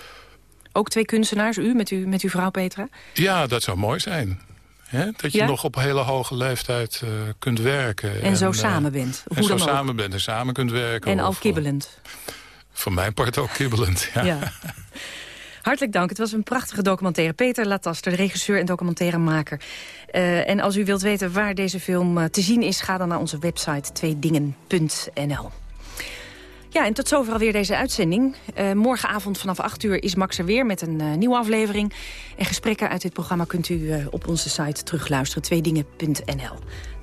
Ook twee kunstenaars, u met, u met uw vrouw Petra? Ja, dat zou mooi zijn. He, dat je ja? nog op hele hoge leeftijd uh, kunt werken. En, en zo uh, samen bent. en Hoe zo dan samen ook. bent en samen kunt werken. En al kibbelend. Voor mijn part ook kibbelend, ja. Hartelijk dank. Het was een prachtige documentaire. Peter Lataster, regisseur en documentairemaker. Uh, en als u wilt weten waar deze film uh, te zien is... ga dan naar onze website tweedingen.nl. Ja, en tot zover alweer deze uitzending. Uh, morgenavond vanaf 8 uur is Max er weer met een nieuwe aflevering. En gesprekken uit dit programma kunt u op onze site terugluisteren. Tweedingen.nl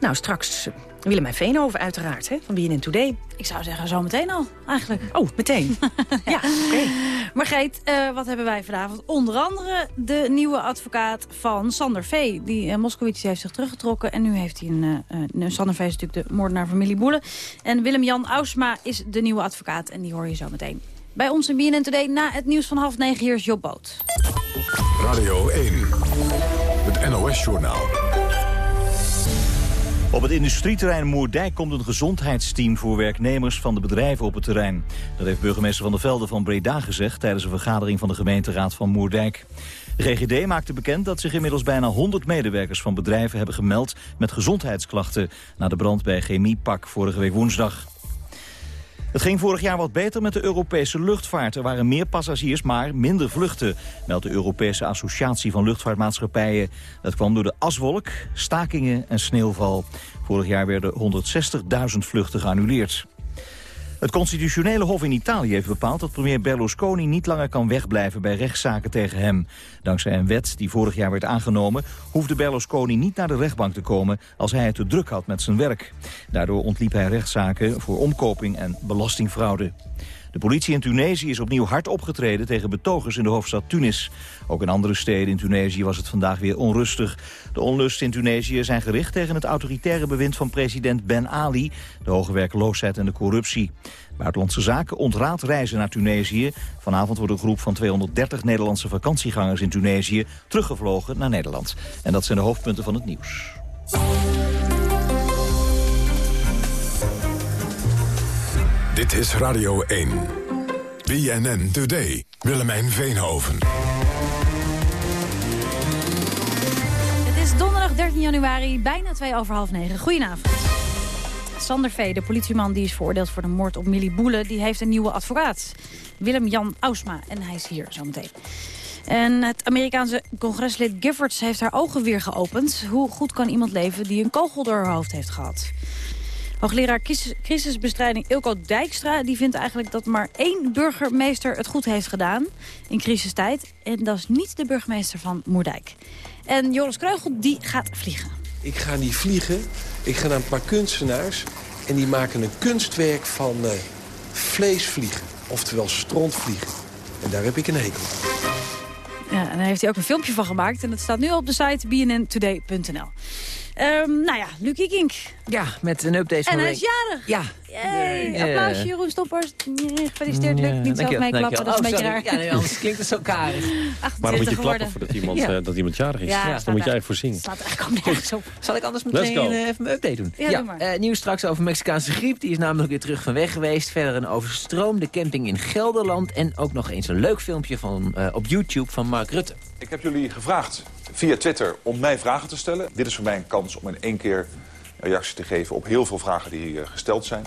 Nou, straks Willemijn Veenhoven uiteraard, hè, van BNN Today. Ik zou zeggen, zo meteen al, eigenlijk. Oh, meteen? ja, oké. Okay. Margreet, uh, wat hebben wij vanavond? Onder andere de nieuwe advocaat van Sander V. Die uh, Moskowitz heeft zich teruggetrokken. En nu heeft hij een... Uh, Sander V is natuurlijk de moordenaar van Millie Boele. En Willem-Jan Ausma is de nieuwe advocaat. En die hoor je zo meteen. Bij ons in BNN Today na het nieuws van half negen. Hier is Job Boot. Radio 1. Het NOS-journaal. Op het industrieterrein Moerdijk komt een gezondheidsteam voor werknemers van de bedrijven op het terrein. Dat heeft burgemeester Van der Velde van Breda gezegd tijdens een vergadering van de gemeenteraad van Moerdijk. De GGD maakte bekend dat zich inmiddels bijna 100 medewerkers van bedrijven hebben gemeld met gezondheidsklachten na de brand bij Chemiepak vorige week woensdag. Het ging vorig jaar wat beter met de Europese luchtvaart. Er waren meer passagiers, maar minder vluchten, meldt de Europese Associatie van Luchtvaartmaatschappijen. Dat kwam door de aswolk, stakingen en sneeuwval. Vorig jaar werden 160.000 vluchten geannuleerd. Het constitutionele hof in Italië heeft bepaald dat premier Berlusconi niet langer kan wegblijven bij rechtszaken tegen hem. Dankzij een wet die vorig jaar werd aangenomen, hoefde Berlusconi niet naar de rechtbank te komen als hij het te druk had met zijn werk. Daardoor ontliep hij rechtszaken voor omkoping en belastingfraude. De politie in Tunesië is opnieuw hard opgetreden tegen betogers in de hoofdstad Tunis. Ook in andere steden in Tunesië was het vandaag weer onrustig. De onlusten in Tunesië zijn gericht tegen het autoritaire bewind van president Ben Ali, de hoge werkloosheid en de corruptie. Buitenlandse Zaken ontraadt reizen naar Tunesië. Vanavond wordt een groep van 230 Nederlandse vakantiegangers in Tunesië teruggevlogen naar Nederland. En dat zijn de hoofdpunten van het nieuws. Dit is Radio 1. BNN Today. Willemijn Veenhoven. Het is donderdag 13 januari, bijna twee over half negen. Goedenavond. Sander V., de politieman die is veroordeeld voor de moord op Millie Boele... die heeft een nieuwe advocaat, Willem-Jan Ausma. En hij is hier zometeen. En het Amerikaanse congreslid Giffords heeft haar ogen weer geopend. Hoe goed kan iemand leven die een kogel door haar hoofd heeft gehad? Hoogleraar crisisbestrijding Ilko Dijkstra die vindt eigenlijk dat maar één burgemeester het goed heeft gedaan in crisistijd. En dat is niet de burgemeester van Moerdijk. En Joris Kreugel die gaat vliegen. Ik ga niet vliegen. Ik ga naar een paar kunstenaars. En die maken een kunstwerk van uh, vleesvliegen. Oftewel strontvliegen. En daar heb ik een hekel Ja, en daar heeft hij ook een filmpje van gemaakt. En dat staat nu op de site bnntoday.nl. Um, nou ja, Lucie Kink. Ja, met een update van En hij is jarig. Ja. Yay. Applausje, Jeroen Stoppers. Gefeliciteerd, Luc. Niet zelf meeklappen, dat is oh, een beetje raar. Ja, nee, anders klinkt het zo karig. Maar dan moet je klappen voordat iemand, ja. uh, dat iemand jarig is. Ja, dus dan moet je eigenlijk voorzien. staat eigenlijk ook nergens op. Zal ik anders meteen uh, even mijn update doen? Ja, ja uh, nieuws straks over Mexicaanse griep. Die is namelijk weer terug van weg geweest. Verder een overstroomde camping in Gelderland. En ook nog eens een leuk filmpje van, op YouTube van Mark Rutte. Ik heb jullie gevraagd via Twitter om mij vragen te stellen. Dit is voor mij een kans om in één keer een reactie te geven op heel veel vragen die uh, gesteld zijn.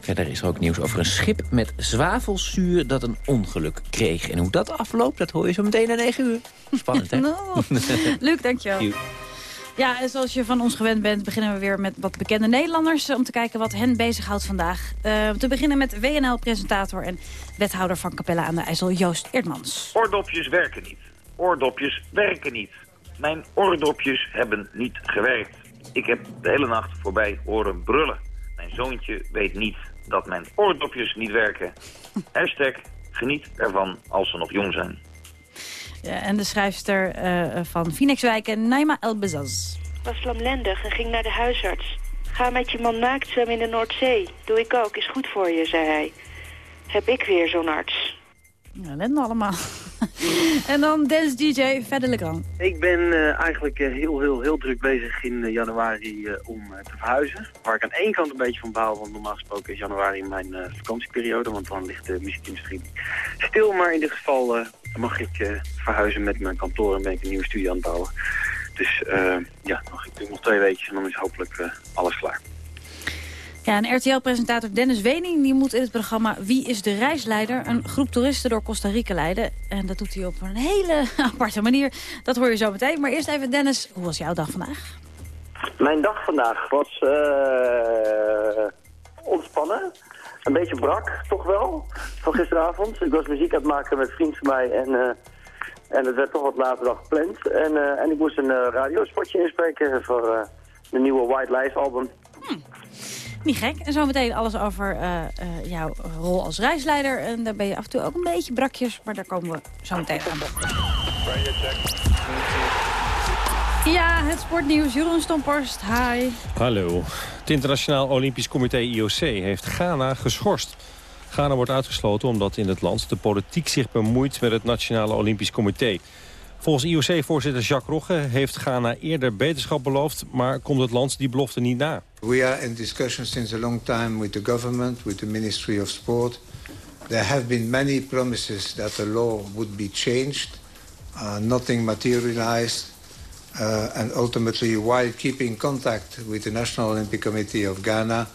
Verder is er ook nieuws over een schip met zwavelzuur dat een ongeluk kreeg. En hoe dat afloopt, dat hoor je zo meteen na 9 uur. Spannend, hè? no. Luc, dankjewel. Ja, en zoals je van ons gewend bent, beginnen we weer met wat bekende Nederlanders... om te kijken wat hen bezighoudt vandaag. Uh, te beginnen met WNL-presentator en wethouder van Capella aan de IJssel, Joost Eerdmans. Oordopjes werken niet. Oordopjes werken niet. Mijn oordopjes hebben niet gewerkt. Ik heb de hele nacht voorbij horen brullen. Mijn zoontje weet niet dat mijn oordopjes niet werken. Hashtag geniet ervan als ze nog jong zijn. Ja, en de schrijfster uh, van Phoenixwijken, Naima Elbezaz. was lamlendig en ging naar de huisarts. Ga met je man naakt zwemmen in de Noordzee. Doe ik ook, is goed voor je, zei hij. Heb ik weer zo'n arts. Ellende allemaal. en dan dance DJ Verder Legrand. Ik ben uh, eigenlijk uh, heel, heel, heel druk bezig in uh, januari om te verhuizen. Waar ik aan één kant een beetje van bouw, want normaal gesproken is januari mijn vakantieperiode. Want dan ligt de muziekindustrie stil. Maar in dit geval mag ik verhuizen met mijn kantoor en ben ik een nieuwe studio aan het bouwen. Dus ja, nog, ik doe nog twee weken en dan is hopelijk alles klaar. Ja, en RTL-presentator Dennis Wening die moet in het programma Wie is de reisleider? een groep toeristen door Costa Rica leiden. En dat doet hij op een hele aparte manier. Dat hoor je zo meteen. Maar eerst even Dennis, hoe was jouw dag vandaag? Mijn dag vandaag was uh, ontspannen. Een beetje brak, toch wel, van gisteravond. Ik was muziek aan het maken met vriend van mij en, uh, en het werd toch wat later dan gepland. En, uh, en ik moest een radiospotje inspreken voor de nieuwe White Life album. Hm. Niet gek. En zometeen alles over uh, uh, jouw rol als reisleider. En daar ben je af en toe ook een beetje brakjes, maar daar komen we zo meteen aan. Ja, het sportnieuws. Jeroen Stomporst, hi. Hallo. Het Internationaal Olympisch Comité IOC heeft Ghana geschorst. Ghana wordt uitgesloten omdat in het land de politiek zich bemoeit met het Nationale Olympisch Comité. Volgens IOC-voorzitter Jacques Rogge heeft Ghana eerder beterschap beloofd... maar komt het land die belofte niet na. We are in discussion since a long time with the government, with the Ministry of Sport. There have been many promises that the law would be changed. Uh, nothing materialized. Uh, and ultimately, while keeping contact with the National Olympic Committee of Ghana...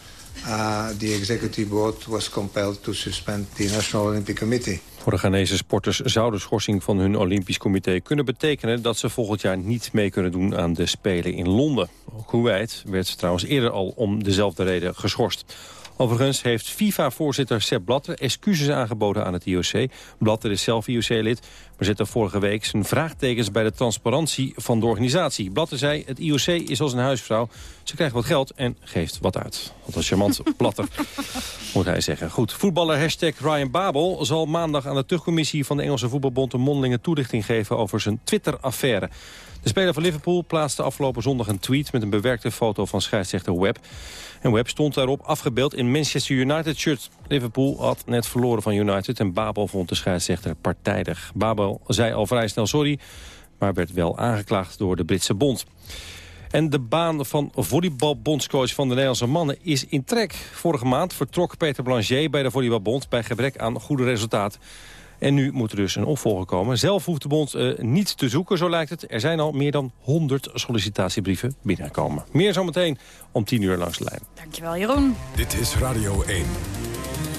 Uh, the executive board was compelled to suspend the National Olympic Committee. Voor de Ghanese sporters zou de schorsing van hun Olympisch comité kunnen betekenen dat ze volgend jaar niet mee kunnen doen aan de Spelen in Londen. Kuwait werd trouwens eerder al om dezelfde reden geschorst. Overigens heeft FIFA-voorzitter Sepp Blatter excuses aangeboden aan het IOC. Blatter is zelf IOC-lid, maar zette vorige week zijn vraagtekens bij de transparantie van de organisatie. Blatter zei, het IOC is als een huisvrouw. Ze krijgt wat geld en geeft wat uit. Wat een charmant Blatter, moet hij zeggen. Goed, voetballer hashtag Ryan Babel zal maandag aan de terugcommissie van de Engelse voetbalbond een mondelinge toelichting geven over zijn Twitter-affaire. De speler van Liverpool plaatste afgelopen zondag een tweet... met een bewerkte foto van scheidsrechter Webb. En Webb stond daarop afgebeeld in Manchester United shirt. Liverpool had net verloren van United en Babel vond de scheidsrechter partijdig. Babel zei al vrij snel sorry, maar werd wel aangeklaagd door de Britse bond. En de baan van volleybalbondscoach van de Nederlandse mannen is in trek. Vorige maand vertrok Peter Blanchet bij de volleybalbond... bij gebrek aan goede resultaten. En nu moet er dus een opvolger komen. Zelf hoeft de bond uh, niet te zoeken, zo lijkt het. Er zijn al meer dan 100 sollicitatiebrieven binnengekomen. Meer zometeen om 10 uur langs de lijn. Dankjewel, Jeroen. Dit is Radio 1.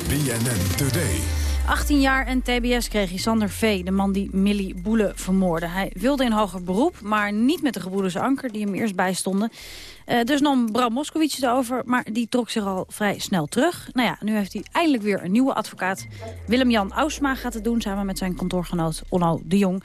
BNN Today. 18 jaar en tbs kreeg Sander V., de man die Millie Boele vermoordde. Hij wilde in hoger beroep, maar niet met de gebroeders Anker... die hem eerst bijstonden. Uh, dus nam Bram Moskowitz erover, maar die trok zich al vrij snel terug. Nou ja, nu heeft hij eindelijk weer een nieuwe advocaat. Willem-Jan Ausma gaat het doen samen met zijn kantoorgenoot Onno de Jong.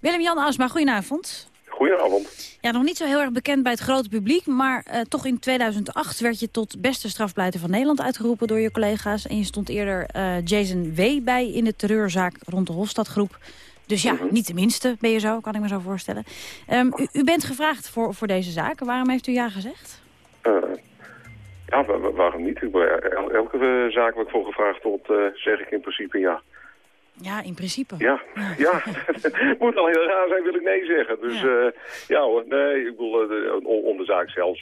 Willem-Jan Ausma, goedenavond. Goedenavond. Ja, nog niet zo heel erg bekend bij het grote publiek... maar uh, toch in 2008 werd je tot beste strafpleiter van Nederland uitgeroepen door je collega's. En je stond eerder uh, Jason W. bij in de terreurzaak rond de Hofstadgroep. Dus ja, niet de minste ben je zo, kan ik me zo voorstellen. Um, u, u, bent gevraagd voor, voor deze zaak. Waarom heeft u ja gezegd? Uh, ja, waarom niet? Elke zaak waar ik voor gevraagd word, uh, zeg ik in principe ja. Ja, in principe. Ja, ja. het moet al heel raar zijn, wil ik nee zeggen. Dus ja, uh, ja hoor, nee, ik bedoel, om de zaak zelfs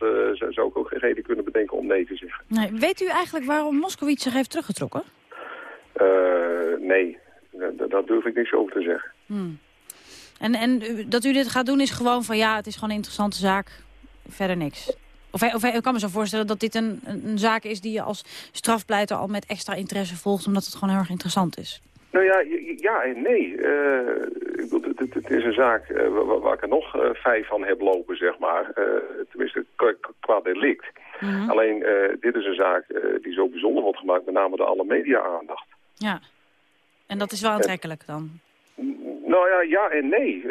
zou ik ook geen reden kunnen bedenken om nee te zeggen. Nee, weet u eigenlijk waarom Moskowitz zich heeft teruggetrokken? nee, daar durf ik niks over te zeggen. Hmm. En, en dat u dit gaat doen is gewoon van ja, het is gewoon een interessante zaak, verder niks? Of, of ik kan me zo voorstellen dat dit een, een zaak is die je als strafpleiter al met extra interesse volgt, omdat het gewoon heel erg interessant is. Nou ja, ja en nee. Uh, het, is een zaak uh, waar, waar, ik er nog uh, vijf van heb lopen, zeg maar. tenminste, qua delict. Mm -hmm. Alleen, dit is een zaak die zo bijzonder wordt gemaakt, met name door alle media-aandacht. Ja, en dat is wel aantrekkelijk dan? Nou ja, ja en nee.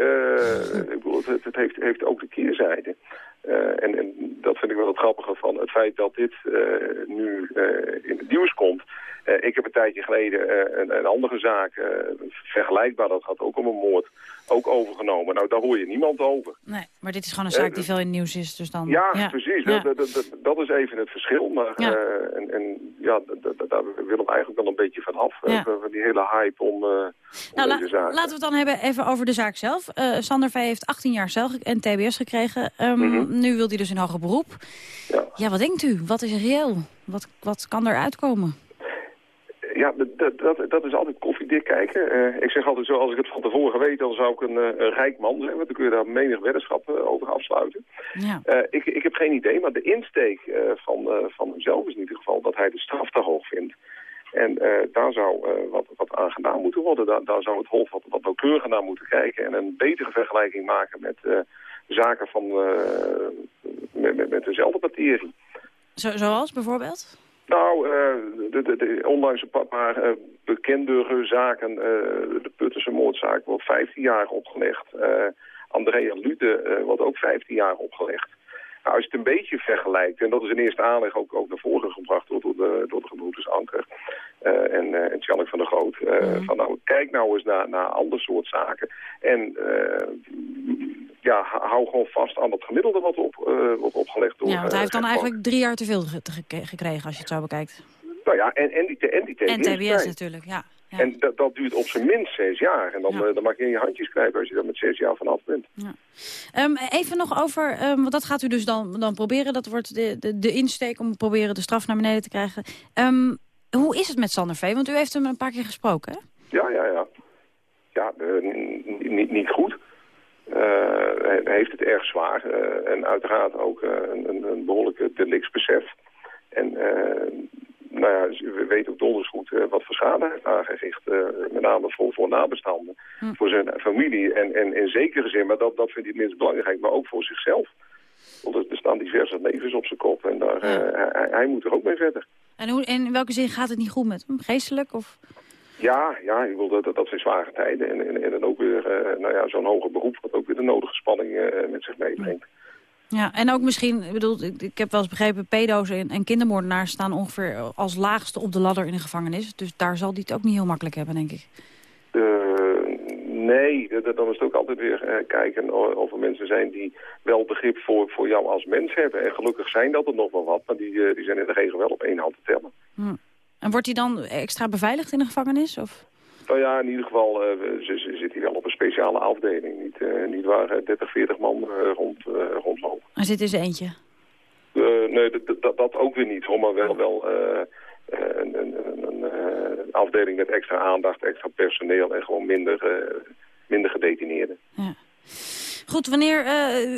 ik bedoel, het, het heeft, heeft ook de keerzijde. Uh, en, en, dat vind ik wel het grappige van het feit dat dit uh, nu uh, in het nieuws komt. ik heb een tijdje geleden een, een, andere zaak, vergelijkbaar, dat gaat ook om een moord, ook overgenomen. Nou, daar hoor je niemand over. Nee, maar dit is gewoon een zaak die veel in het nieuws is, dus dan... Ja, ja. precies. Ja. Dat, dat, dat, is even het verschil. Maar ja. en, en ja, daar willen we eigenlijk wel een beetje van af. Van die hele hype om, om nou, deze zaak. Laten we het dan hebben even over de zaak zelf. Sander V. heeft 18 jaar cel en tbs gekregen. Um, mm -hmm nu wil hij dus in hoger beroep. Ja. ja, wat denkt u? Wat is reëel? Wat, wat kan er uitkomen? Ja, dat, dat, dat is altijd koffiedik kijken. Eh, ik zeg altijd zo, als ik het van tevoren weet, dan zou ik een, eh, een rijk man zijn. Want dan kun je daar menig weddenschap uh, over afsluiten. Ja. ik, ik heb geen idee, maar de insteek van, van hemzelf is in ieder geval dat hij de straf te hoog vindt. En daar zou wat, wat aan gedaan moeten worden. Daar, daar zou het Hof wat, wat nauwkeuriger naar moeten kijken en een betere vergelijking maken met zaken van, met, met, met dezelfde materie. Zo, zoals bijvoorbeeld? Nou, uh, de, de, de, ondanks een paar uh, bekende zaken, uh, de Puttense moordzaak wordt 15 jaar opgelegd. Andrea Lute wordt ook 15 jaar opgelegd. Nou, als je het een beetje vergelijkt, en dat is in eerste aanleg ook, ook naar voren gebracht door, door de, door de gebroeders Anker en, uh, en Tjallik van der Groot. Mm. Van nou, kijk nou eens naar, naar ander soort zaken. En ja, hou gewoon vast aan dat gemiddelde wat op, wordt opgelegd door... Ja, want hij heeft dan eigenlijk drie jaar te veel gekregen als je het zo bekijkt. Nou ja, en, en, die, en die TBS. En TBS natuurlijk, ja. Ja. En dat, dat, duurt op zijn minst zes jaar. En dan, ja. dan mag je in je handjes knijpen als je er met zes jaar vanaf bent. Ja. Um, even nog over, um, want dat gaat u dus dan, dan proberen. Dat wordt de, de, de insteek om proberen de straf naar beneden te krijgen. Um, hoe is het met Sander V? Want u heeft hem een paar keer gesproken, hè? Ja, ja, ja. Ja, uh, niet, niet goed. Uh, hij heeft het erg zwaar. Uh, en uiteraard ook een, een, een behoorlijke delictsbesef. En nou ja, we weten ook donders goed uh, wat voor schade hij heeft aangericht. Uh, met name voor, voor nabestaanden, hm. voor zijn familie. En, en in zekere zin, maar dat, dat vindt hij het minst belangrijk, maar ook voor zichzelf. Want er staan diverse levens op zijn kop en daar, ja. uh, hij, hij, moet er ook mee verder. En hoe, in welke zin gaat het niet goed met hem? Geestelijk? Of? Ja, ja ik wil dat, dat zijn zware tijden. En, en, en dan ook weer nou ja, zo'n hoger beroep, wat ook weer de nodige spanning met zich meebrengt. Ja, en ook misschien, ik bedoel, ik, ik heb wel eens begrepen... pedo's en, en kindermoordenaars staan ongeveer als laagste op de ladder in de gevangenis. Dus daar zal die het ook niet heel makkelijk hebben, denk ik. Uh, nee, dan is het ook altijd weer uh, kijken of er mensen zijn die wel begrip voor, voor jou als mens hebben. En gelukkig zijn dat er nog wel wat, maar die, uh, die zijn in de regel wel op één hand te tellen. Hm. En wordt hij dan extra beveiligd in de gevangenis? Of? Nou ja, in ieder geval, uh, ze, speciale afdeling. Niet, uh, niet waar 30, 40 man uh, rond, rondlopen. Er zit dus eentje? nee, dat ook weer niet. Maar wel, wel een, een, een afdeling met extra aandacht, extra personeel en gewoon minder, minder gedetineerden. Ja. Goed, wanneer,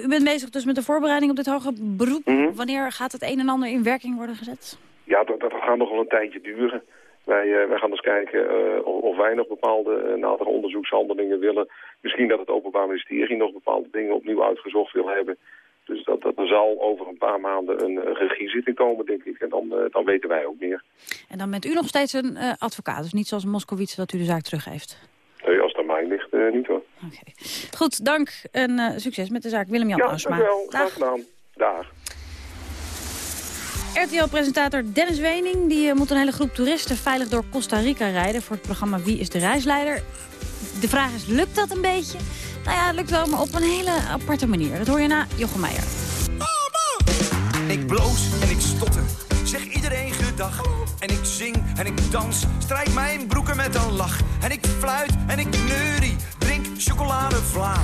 u bent bezig dus met de voorbereiding op dit hoger beroep. Mm -hmm. Wanneer gaat het een en ander in werking worden gezet? Ja, dat, dat gaat nog wel een tijdje duren. Wij, uh, wij gaan dus kijken uh, of, wij nog bepaalde uh, nadere onderzoekshandelingen willen. Misschien dat het Openbaar Ministerie nog bepaalde dingen opnieuw uitgezocht wil hebben. Dus dat, dat er zal over een paar maanden een regiezitting komen, denk ik. En dan, dan weten wij ook meer. En dan bent u nog steeds een advocaat, dus niet zoals Moskowitz dat u de zaak teruggeeft? Nee, als het aan mij ligt, niet hoor. Okay. Goed, dank en succes met de zaak. Willem-Jan ja, dankjewel. Graag gedaan. Dag. RTL-presentator Dennis Wening die moet een hele groep toeristen veilig door Costa Rica rijden... voor het programma Wie is de reisleider? De vraag is, lukt dat een beetje? Nou ja, het lukt wel, maar op een hele aparte manier. Dat hoor je na Jochem Meijer. Ik bloos en ik stotter, zeg iedereen gedag. En ik zing en ik dans, strijk mijn broeken met een lach. En ik fluit en ik neurie, drink chocoladevla.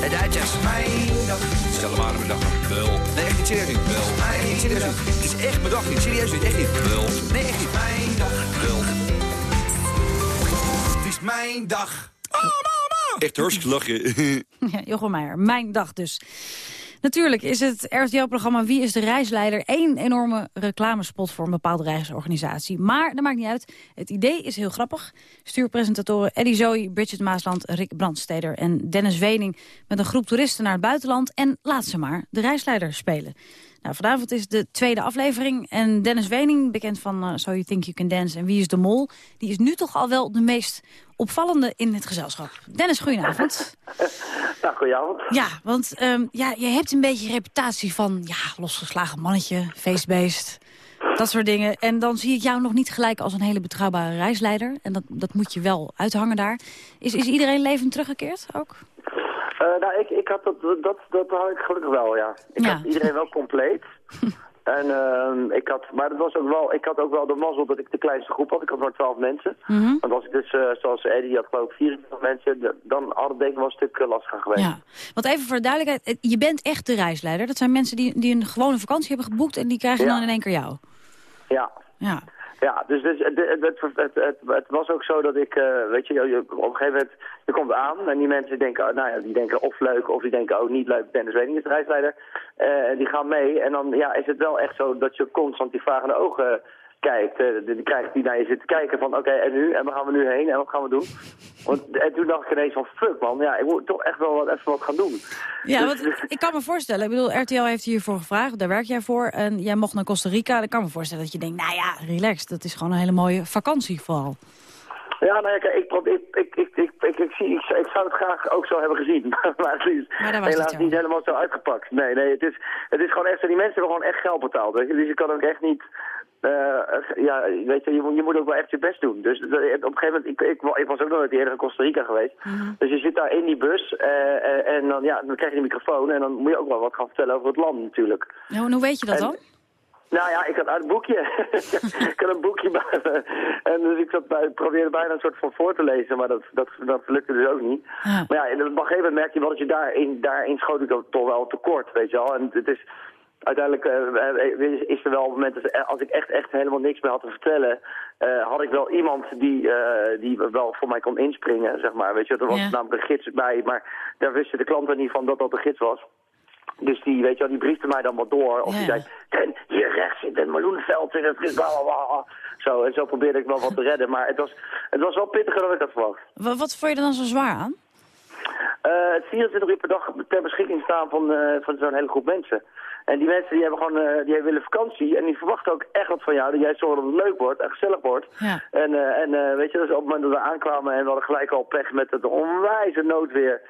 De Duitsers. Mijn dag. Stel maar mijn dag. Wel. Nee, echt niet serieus niet. Wel. Nee, niet serieus niet. Het is echt mijn dag niet. Serieus niet. Echt niet. Wel. Nee, echt niet. Mijn dag. Wel. Het is mijn dag. Oh, mama! Echt hartstikke lachen. Ja, Jochem Meijer, mijn dag dus. Natuurlijk is het RTL-programma Wie is de reisleider... één enorme reclamespot voor een bepaalde reisorganisatie. Maar dat maakt niet uit. Het idee is heel grappig. Stuurpresentatoren Eddie Zoe, Bridget Maasland, Rick Brandsteder... en Dennis Wening met een groep toeristen naar het buitenland... en laat ze maar de reisleider spelen. Nou, vanavond is de tweede aflevering. En Dennis Wening, bekend van uh, So You Think You Can Dance en Wie is de Mol... die is nu toch al wel de meest opvallende in het gezelschap. Dennis, goedenavond. Nou, goedenavond. Ja, want um, ja, je hebt een beetje reputatie van... ja, losgeslagen mannetje, feestbeest, dat soort dingen. En dan zie ik jou nog niet gelijk als een hele betrouwbare reisleider. En dat, dat moet je wel uithangen daar. Is, is iedereen levend teruggekeerd ook? Uh, nou, ik, ik had dat, dat, dat had ik gelukkig wel, ja. Ik Ja. had iedereen wel compleet. en uh, ik had, maar het was ook wel, ik had ook wel de mazzel dat ik de kleinste groep had. Ik had maar twaalf mensen. Mhm. Want als ik dus, uh, zoals Eddie had geloof ik 24 mensen, dan had het denk ik wel een stuk uh, lastiger geweest. Ja, want even voor de duidelijkheid, je bent echt de reisleider. Dat zijn mensen die, die een gewone vakantie hebben geboekt en die krijgen Ja. dan in één keer jou. Ja. Ja. Ja, dus, dus het, het, het, het, was ook zo dat ik, uh, weet je, op een gegeven moment, je komt aan en die mensen denken, oh, nou ja, die denken of leuk of die denken, oh niet leuk, Dennis Wening is de reisleider. Uh, die gaan mee en dan ja, is het wel echt zo dat je constant die vragende ogen kijkt. Uh, die, krijgt die naar je zit te kijken van, oké, okay, en nu? En waar gaan we nu heen? En wat gaan we doen? Want, en toen dacht ik ineens van, fuck man, ja, ik moet toch echt wel wat, even wat gaan doen. Ja, Dus- want ik kan me voorstellen, ik bedoel, RTL heeft hiervoor gevraagd, daar werk jij voor. En jij mocht naar Costa Rica. Ik kan me voorstellen dat je denkt, nou ja, relax, dat is gewoon een hele mooie vakantie vooral. Ja, nou ja, ik, probeer, ik, ik, ik, ik, ik, ik, zie, ik, ik zou het graag ook zo hebben gezien. maar het is helaas niet helemaal zo uitgepakt. Nee, nee, het is, het is gewoon echt. Die mensen hebben gewoon echt geld betaald. Weet je? Dus je kan ook echt niet... eh, ja, weet je, je moet, je moet ook wel echt je best doen. Dus dat- op een gegeven moment, ik, ik, ik was ook nog nooit eerder in Costa Rica geweest. Dus je zit daar in die bus eh, eh, en dan, ja, dan krijg je een microfoon en dan moet je ook wel wat gaan vertellen over het land natuurlijk. Nou, en hoe weet je dat En- dan? Nou ja, ik had uit een boekje. ik had een boekje bij me. En dus ik zat bij, probeerde bijna een soort van voor te lezen, maar dat, dat, dat lukte dus ook niet. Maar ja, en op een gegeven moment merk je wel dat je daarin, daarin schoot ik toch wel tekort, weet je wel. En het is, uiteindelijk eh, is- is er wel momenten, dat als ik echt, echt helemaal niks meer had te vertellen, eh, had ik wel iemand die, eh, die wel voor mij kon inspringen, zeg maar. Weet je, er was Ja. namelijk een gids bij, maar daar wisten de klanten niet van dat dat de gids was. Dus die, weet je wel, die briefde mij dan wat door. Of die zei, "Ken, hier rechts zit een meloenveld en het is bla bla bla." Zo, en zo probeerde ik wel wat te redden. Maar het was, het was wel pittiger dan ik had verwacht. Wa- Wat vond je er dan zo zwaar aan? Eh, het 24 uur per dag ter beschikking staan van, eh, van zo'n hele groep mensen. En die mensen die hebben gewoon, eh, die willen vakantie en die verwachten ook echt wat van jou. Dat jij zorgt dat het leuk wordt en gezellig wordt. Ja. En, eh, en eh, weet je, dus op het moment dat we aankwamen en we hadden gelijk al pech met het onwijze noodweer.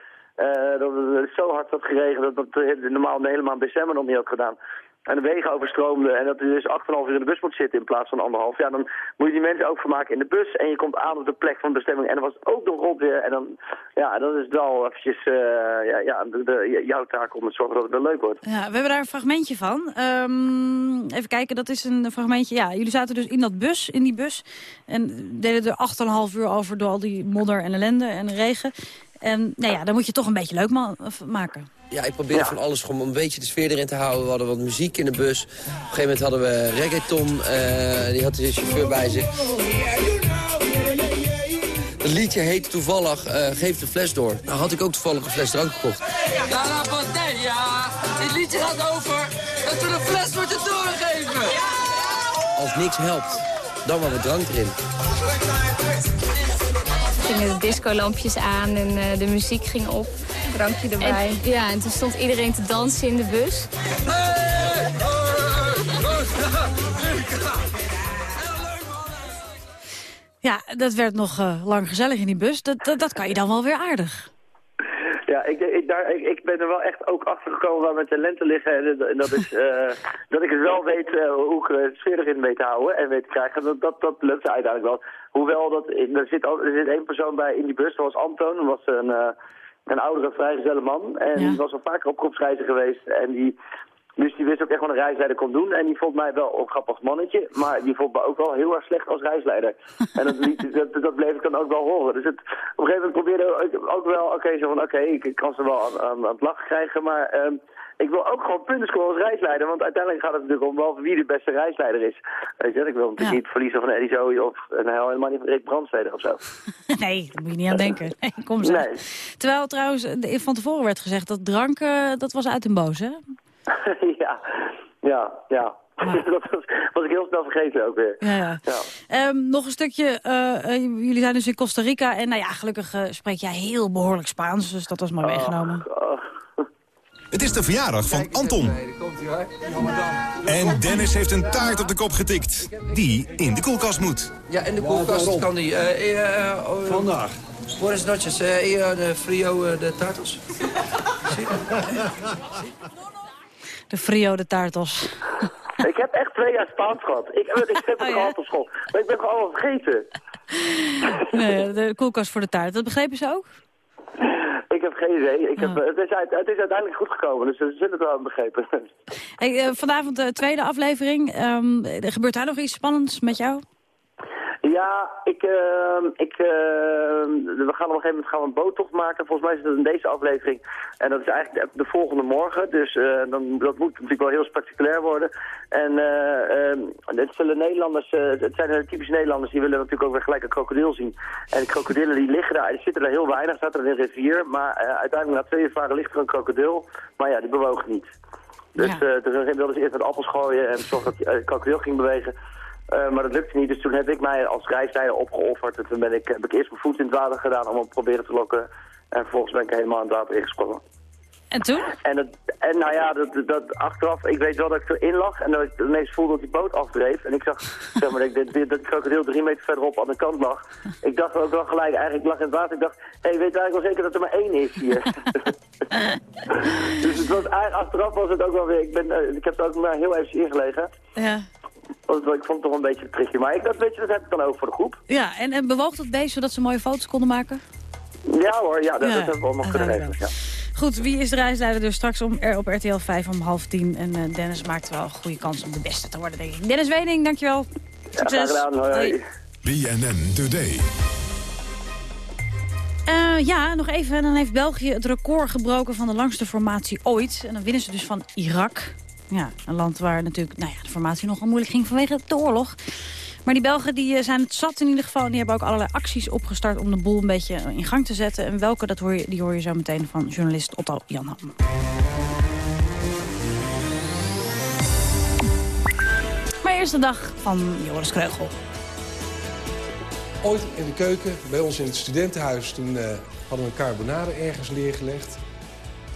dat het zo hard had geregend dat eh, normaal helemaal in december nog niet had gedaan. En de wegen overstroomden en dat je dus 8,5 uur in de bus moet zitten in plaats van anderhalf. Ja, dan moet je die mensen ook vermaken in de bus en je komt aan op de plek van bestemming. En er was ook nog rot. En dan, ja, dat is wel eventjes eh, ja, ja, de, de- jouw taak om te zorgen dat het wel leuk wordt. Ja, we hebben daar een fragmentje van. Ehm, even kijken, dat is een fragmentje. Ja, jullie zaten dus in dat bus, in die bus. En deden er 8,5 uur over door al die modder en ellende en regen. En nou ja, dan moet je toch een beetje leuk ma maken. Ja, ik probeerde van alles gewoon een beetje de sfeer erin te houden. We hadden wat muziek in de bus. Op een gegeven moment hadden we reggaeton. eh, die had de chauffeur bij zich. Het liedje heet toevallig eh, Geef de fles door. Nou had ik ook toevallig een fles drank gekocht. La la botella. Dit liedje gaat over dat we de fles moeten doorgeven. Als niks helpt, dan maar wat drank erin. gingen de discolampjes aan en eh, de muziek ging op. Drankje erbij. En, ja, en toen stond iedereen te dansen in de bus. Ja, dat werd nog eh, lang gezellig in die bus. Dat, dat, dat kan je dan wel weer aardig. Ja, ik, ik, daar, ik, ik ben er wel echt ook achter gekomen waar mijn talenten liggen. En, en dat is eh, dat ik het wel weet uh, hoe ik het sfeer erin weet te houden en weet te krijgen. Dat, dat, dat lukt uiteindelijk wel. Hoewel, dat, er, zit, er zit één persoon bij in die bus, dat was Anton. Dat was een, uh, een oudere vrijgezelle man. En die was al vaker op groepsreizen geweest. En die dus die wist ook echt wat een reisleider kon doen. En die vond mij wel een grappig mannetje. Maar die vond me ook wel heel erg slecht als reisleider. en dat, dat, dat, bleef ik dan ook wel horen. Dus het, op een gegeven moment probeerde ik ook wel... Oké, zo van oké, ik kan ze wel aan, aan, het lachen krijgen. Maar um, ik wil ook gewoon punten scoren als reisleider. Want uiteindelijk gaat het natuurlijk om wel wie de beste reisleider is. Weet je, ik wil natuurlijk niet verliezen van Eddie Zoe of een helemaal niet van Rick Brandsteder of zo. nee, daar moet je niet aan denken. kom zo. Nee. Terwijl trouwens van tevoren werd gezegd dat drank, uh, dat was uit een boos, hè? ja, ja, ja. dat was, was, ik heel snel vergeten ook weer. Ja, ja. ja. Um, nog een stukje, uh, uh, jullie zijn dus in Costa Rica en nou ja, gelukkig uh, spreek jij heel behoorlijk Spaans, dus dat was maar meegenomen. Oh. Het is de verjaardag van Anton. En Dennis heeft een taart op de kop getikt. Die in de koelkast moet. Ja, in de koelkast kan die. Oh, Vandaag. Buenas noches, de frio de tartos. De frio de tartos. Ik heb echt twee jaar Spaans gehad. Ik, ik heb het oh, gehad op school. Maar ik ben gewoon vergeten. Nee, de koelkast voor de taart. Dat begrepen ze ook? Ik heb geen idee. Ik heb, oh. het, is het, is uiteindelijk goed gekomen, dus ze zullen het wel begrepen. Hey, uh, vanavond de tweede aflevering. Um, er gebeurt daar nog iets spannends met jou? Ja, ik, uh, ik, uh, we gaan op een gegeven moment gaan we een boottocht maken. Volgens mij is het in deze aflevering. En dat is eigenlijk de, volgende morgen. Dus uh, dan, dat moet natuurlijk wel heel spectaculair worden. En uh, het zullen Nederlanders, het zijn typische Nederlanders, die willen natuurlijk ook weer gelijk een krokodil zien. En krokodillen die liggen daar, die zitten er heel weinig, staat er een rivier. Maar uiteindelijk na twee varen ligt er een krokodil. Maar ja, die bewoog niet. Dus ja. toen wilden ze eerst met appels gooien en zorgen dat de krokodil ging bewegen. Uh, maar dat lukte niet, dus toen heb ik mij als reisleider opgeofferd. En toen ben ik, heb ik eerst mijn voet in het water gedaan om hem proberen te lokken. En vervolgens ben ik helemaal in het water ingesprongen. En toen? En, het, en nou ja, dat, dat, achteraf, ik weet wel dat ik erin lag en dat ik ineens voelde dat die boot afdreef. En ik zag, zeg maar, dat, dat, dat krokodil drie meter verderop aan de kant lag. Ik dacht ook wel gelijk, eigenlijk lag in het water. Ik dacht, hé, hey, weet eigenlijk wel zeker dat er maar één is hier. dus het was, achteraf was het ook wel weer, ik, ben, uh, ik heb er ook maar heel even ingelegen. Ja ik vond het toch een beetje tricky. Maar ik, dat, weet je, dat heb ik dan ook voor de groep. Ja, en, en bewoog dat beest zodat ze mooie foto's konden maken? Ja hoor, ja, dat, ja, dat hebben we allemaal kunnen regelen. Ja. Goed, wie is de reisleider dus straks om, er op RTL 5 om half tien. En uh, Dennis maakt wel een goede kans om de beste te worden, denk ik. Dennis Wening, dankjewel. Succes. Ja, gedaan. Hoi. BNN Today. Uh, ja, nog even. Dan heeft België het record gebroken van de langste formatie ooit. En dan winnen ze dus van Irak. Ja, een land waar natuurlijk nou ja, de formatie nogal moeilijk ging vanwege de oorlog. Maar die Belgen die eh, zijn het zat in ieder geval. En die hebben ook allerlei acties opgestart om de boel een beetje in gang te zetten. En welke, dat hoor je, die hoor je zo meteen van journalist Otto Janham. Maar eerst de dag van Joris Kreugel. Ooit in de keuken, bij ons in het studentenhuis, toen uh, hadden we carbonade ergens neergelegd.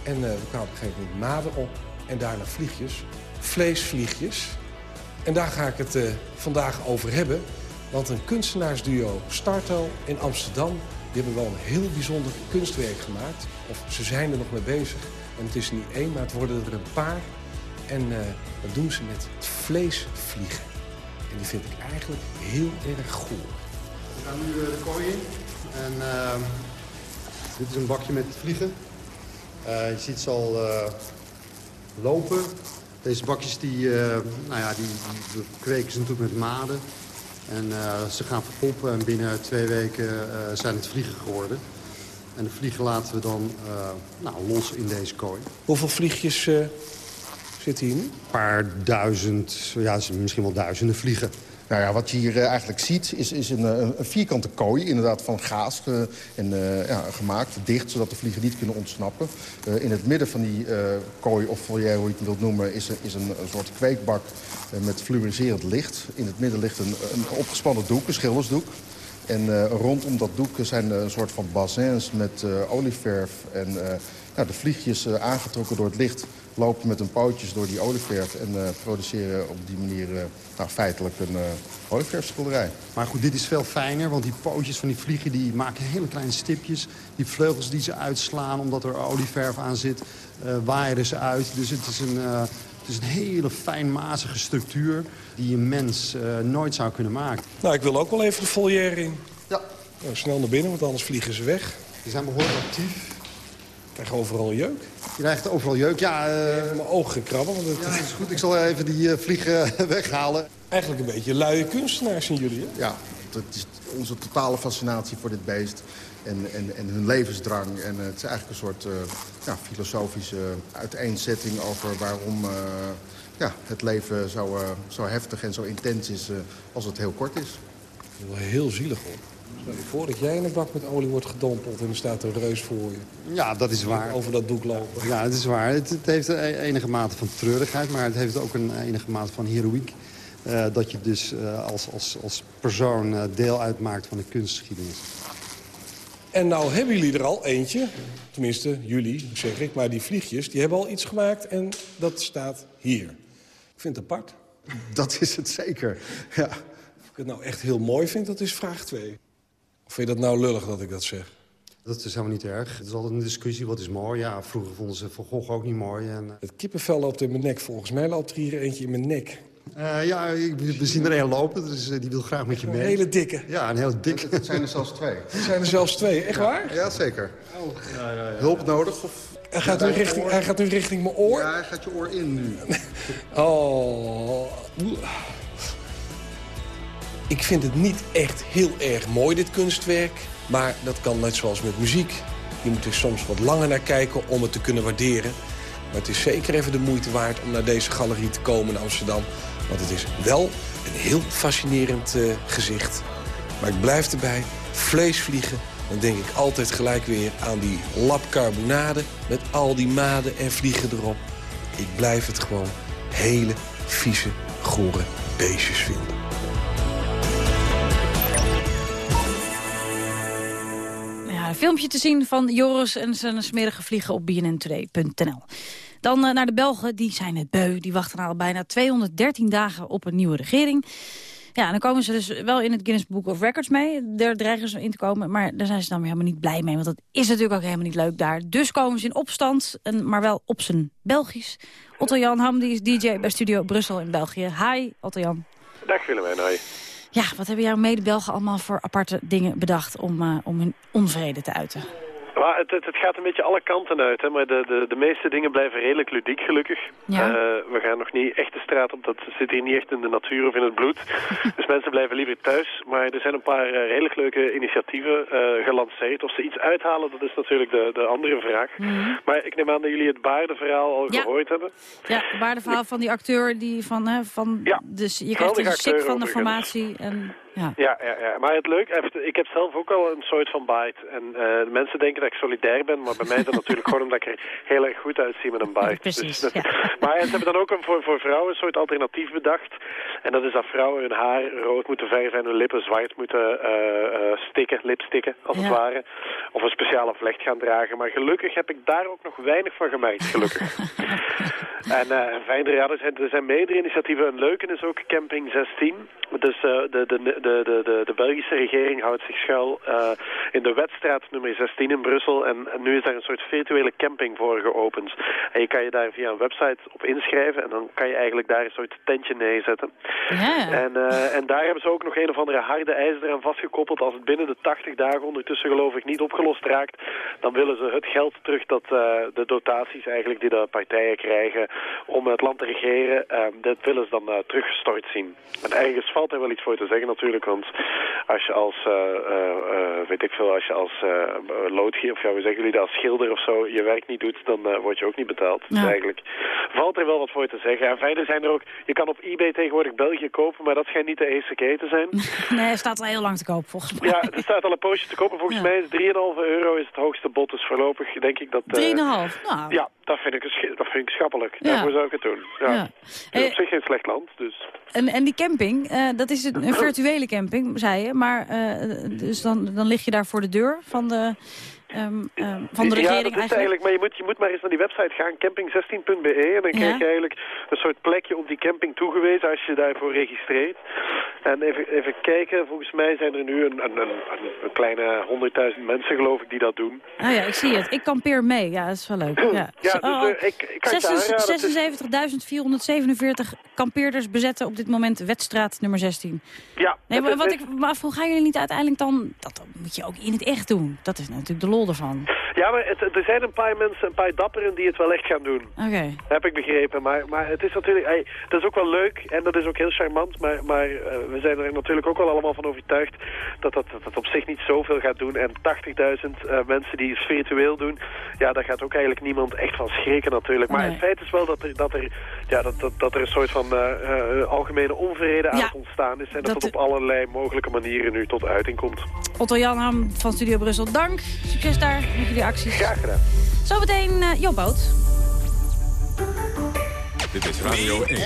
En we kwamen op een gegeven moment maden op en daarna vliegjes. Vleesvliegjes. En daar ga ik het uh, vandaag over hebben. Want een kunstenaarsduo Starto in Amsterdam... die hebben wel een heel bijzonder kunstwerk gemaakt. Of ze zijn er nog mee bezig. En het is niet één, maar het worden er een paar. En uh, dat doen ze met het vleesvliegen. En die vind ik eigenlijk heel erg goed. We gaan nu uh, de kooi in. En uh, dit is een bakje met vliegen. je ziet ze al lopen. Deze bakjes die, uh, nou ja, die, die kweken ze natuurlijk met maden. En uh, ze gaan verpompen en binnen twee weken uh, zijn het vliegen geworden. En de vliegen laten we dan nou, los in deze kooi. Hoeveel vliegjes zitten hier nu? Een paar duizend, ja, misschien wel duizenden vliegen. Nou ja, wat je hier eh, eigenlijk ziet is, is een, eh, een, vierkante kooi, inderdaad van gaas uh, en, ja, gemaakt, dicht, zodat de vliegen niet kunnen ontsnappen. in het midden van die kooi, of foyer, hoe je het wilt noemen, is, is een, een soort kweekbak met fluoriserend licht. In het midden ligt een, een opgespannen doek, een schildersdoek. En rondom dat doek zijn een soort van bassins met olieverf en nou, de vliegjes aangetrokken door het licht lopen met hun pootjes door die olieverf... en produceren op die manier nou, feitelijk een olieverfschilderij. Maar goed, dit is veel fijner, want die pootjes van die vliegen... die maken hele kleine stipjes. Die vleugels die ze uitslaan omdat er olieverf aan zit, waaien ze uit. Dus het is een... Het is een hele fijnmazige structuur die een mens nooit zou kunnen maken. Nou, ik wil ook wel even de volière in. Ja. Nou, snel naar binnen, want anders vliegen ze weg. Die zijn behoorlijk actief. Ik krijg overal jeuk. Je krijgt overal jeuk, ja. Uh... Ik mijn ogen krabben. Want het... Ja, is goed. Ik zal even die uh, vliegen weghalen. Eigenlijk een beetje luie kunstenaars zijn jullie, hè? Ja, dat is onze totale fascinatie voor dit beest. En, en, en hun levensdrang. En het is eigenlijk een soort ja, filosofische uiteenzetting over waarom ja, het leven zo, zo heftig en zo intens is als het heel kort is. Heel zielig hoor. Stel je voor dat jij in een bak met olie wordt gedompeld en er staat een reus voor je. Ja, dat is waar. Over dat doek lopen. Ja, het is waar. Het, het heeft een enige mate van treurigheid, maar het heeft ook een enige mate van heroïek. Uh, dat je dus uh, als, als, als persoon uh, deel uitmaakt van de kunstgeschiedenis. En nou hebben jullie er al eentje, tenminste jullie zeg ik, maar die vliegjes, die hebben al iets gemaakt en dat staat hier. Ik vind het apart. Dat is het zeker, ja. Of ik het nou echt heel mooi vind, dat is vraag 2. Of vind je dat nou lullig dat ik dat zeg? Dat is helemaal niet erg. Het is altijd een discussie, wat is mooi? Ja, vroeger vonden ze Van Gogh ook niet mooi. En... Het kippenvel loopt in mijn nek. Volgens mij loopt er hier eentje in mijn nek. Uh, ja, we zien er een lopen, dus die wil graag met je mee. Een hele dikke. Ja, een heel dikke. Het zijn er zelfs twee. Het zijn er zelfs twee, echt waar? Ja, zeker. Oh. Ja, ja, ja. Hulp nodig? Of... Hij, gaat nu richting, hij gaat nu richting mijn oor? Ja, hij gaat je oor in nu. oh... Ik vind het niet echt heel erg mooi, dit kunstwerk. Maar dat kan net zoals met muziek. Je moet er soms wat langer naar kijken om het te kunnen waarderen. Maar het is zeker even de moeite waard om naar deze galerie te komen in Amsterdam. Want het is wel een heel fascinerend uh, gezicht. Maar ik blijf erbij. Vleesvliegen. Dan denk ik altijd gelijk weer aan die lap carbonade... met al die maden en vliegen erop. Ik blijf het gewoon hele vieze, gore beestjes vinden. Filmpje te zien van Joris en zijn smerige vliegen op bnntoday.nl. Dan uh, naar de Belgen, die zijn het beu. Die wachten al bijna 213 dagen op een nieuwe regering. Ja, dan komen ze dus wel in het Guinness Book of Records mee. Daar dreigen ze in te komen, maar daar zijn ze dan weer helemaal niet blij mee. Want dat is natuurlijk ook helemaal niet leuk daar. Dus komen ze in opstand, en, maar wel op zijn Belgisch. Otto-Jan Ham, die is DJ bij Studio Brussel in België. Hi, Otto-Jan. Dag Willemijn, hoi. Ja, wat hebben jouw mede-Belgen allemaal voor aparte dingen bedacht om, uh, om hun onvrede te uiten? Maar het, het, het, gaat een beetje alle kanten uit, hè, maar de, de, de meeste dingen blijven redelijk ludiek gelukkig. Ja. Uh, we gaan nog niet echt de straat op, dat zit hier niet echt in de natuur of in het bloed. dus mensen blijven liever thuis. Maar er zijn een paar uh, redelijk leuke initiatieven uh, gelanceerd. Of ze iets uithalen, dat is natuurlijk de, de andere vraag. Mm -hmm. Maar ik neem aan dat jullie het baardenverhaal al ja. gehoord hebben. Ja, het baardenverhaal van die acteur die van... Hè, van ja. Dus je krijgt een van de formatie en... Ja. Ja, ja, ja, maar het leuk, ik heb zelf ook al een soort van bite. En uh, mensen denken dat ik solidair ben, maar bij mij is dat natuurlijk gewoon omdat ik er heel erg goed uitzie met een bite. Precies, dus, ja. Maar ze hebben dan ook een, voor, voor vrouwen een soort alternatief bedacht. En dat is dat vrouwen hun haar rood moeten verven en hun lippen zwart moeten uh, uh, stikken, lipstikken als het ware. Of een speciale vlecht gaan dragen. Maar gelukkig heb ik daar ook nog weinig van gemerkt, gelukkig. en uh, fijn, ja, er zijn, er zijn meerdere initiatieven. Een leuke is ook Camping 16. Dus de, de, de, de, de, de Belgische regering houdt zich schuil uh, in de Wetstraat nummer 16 in Brussel. En, nu is daar een soort virtuele camping voor geopend. En je kan je daar via een website op inschrijven. En dan kan je eigenlijk daar een soort tentje neerzetten. Ja. En, uh, en daar hebben ze ook nog een of andere harde ijzer eraan vastgekoppeld. Als het binnen de 80 dagen ondertussen geloof ik niet opgelost raakt... dan willen ze het geld terug dat uh, de dotaties eigenlijk die de partijen krijgen... om het land te regeren, dat willen ze dan teruggestort zien. En ergens valt er wel iets voor te zeggen natuurlijk, want als je als, uh, uh, weet ik veel, als je als loodgier, of ja, hoe zeggen jullie dat, als schilder of zo, je werk niet doet, dan word je ook niet betaald. Ja. Dus eigenlijk valt er wel wat voor te zeggen. En verder zijn er ook, je kan op eBay tegenwoordig België kopen, maar dat schijnt niet de eerste keer te zijn. nee, hij staat al heel lang te koop, volgens mij. Ja, er staat al een poosje te kopen. Volgens Ja. mij is 3,5 euro is het hoogste bod, dus voorlopig denk ik dat... 3,5? Nou, Ja, dat vind ik, dat vind ik schappelijk. Ja. Daarvoor zou ik het doen. Ja. Ja. Het is op Eh, zich geen slecht land, dus... En, en die camping, eh, dat is een, een virtuele camping, zei je. Maar eh, dus dan, dan lig je daar voor de deur van de... ehm, ehm, van de regering ja, is eigenlijk? eigenlijk. Maar je moet, je moet maar eens naar die website gaan, camping16.be. En dan Ja. krijg je eigenlijk een soort plekje op die camping toegewezen als je daarvoor registreert. En even, even kijken, volgens mij zijn er nu een, een, een, een kleine 100.000 mensen geloof ik die dat doen. Ah ja, ik zie het. Ik kampeer mee. Ja, dat is wel leuk. Ja, Ja, dus oh, eh, ik, ik kan het je aanraden. Het is- 76.447 kampeerders bezetten op dit moment Wetstraat nummer 16. Ja. Nee, maar wat ik me afvroeg, gaan jullie niet uiteindelijk dan... Dat moet je ook in het echt doen. Dat is natuurlijk de lol ervan. Ja, maar het, er zijn een paar mensen, een paar dapperen die het wel echt gaan doen. Oké. Heb ik begrepen. Maar, maar het is natuurlijk, ey, dat is ook wel leuk en dat is ook heel charmant. Maar, maar eh, we zijn er natuurlijk ook wel allemaal van overtuigd dat dat, dat dat op zich niet zoveel gaat doen. En 80.000 eh, mensen die het virtueel doen, ja, daar gaat ook eigenlijk niemand echt van schrikken natuurlijk. Maar Nee. het feit is wel dat er, dat er, ja, dat, dat, dat er een soort van eh, eh, algemene onvrede aan Ja. het ontstaan is. En dat, Dat- het op allerlei mogelijke manieren nu tot uiting komt. Otto Janham van Studio Brussel, dank. Succes daar met jullie acties. Graag gedaan. Zometeen uh, Joop Boot. Dit is Radio 1.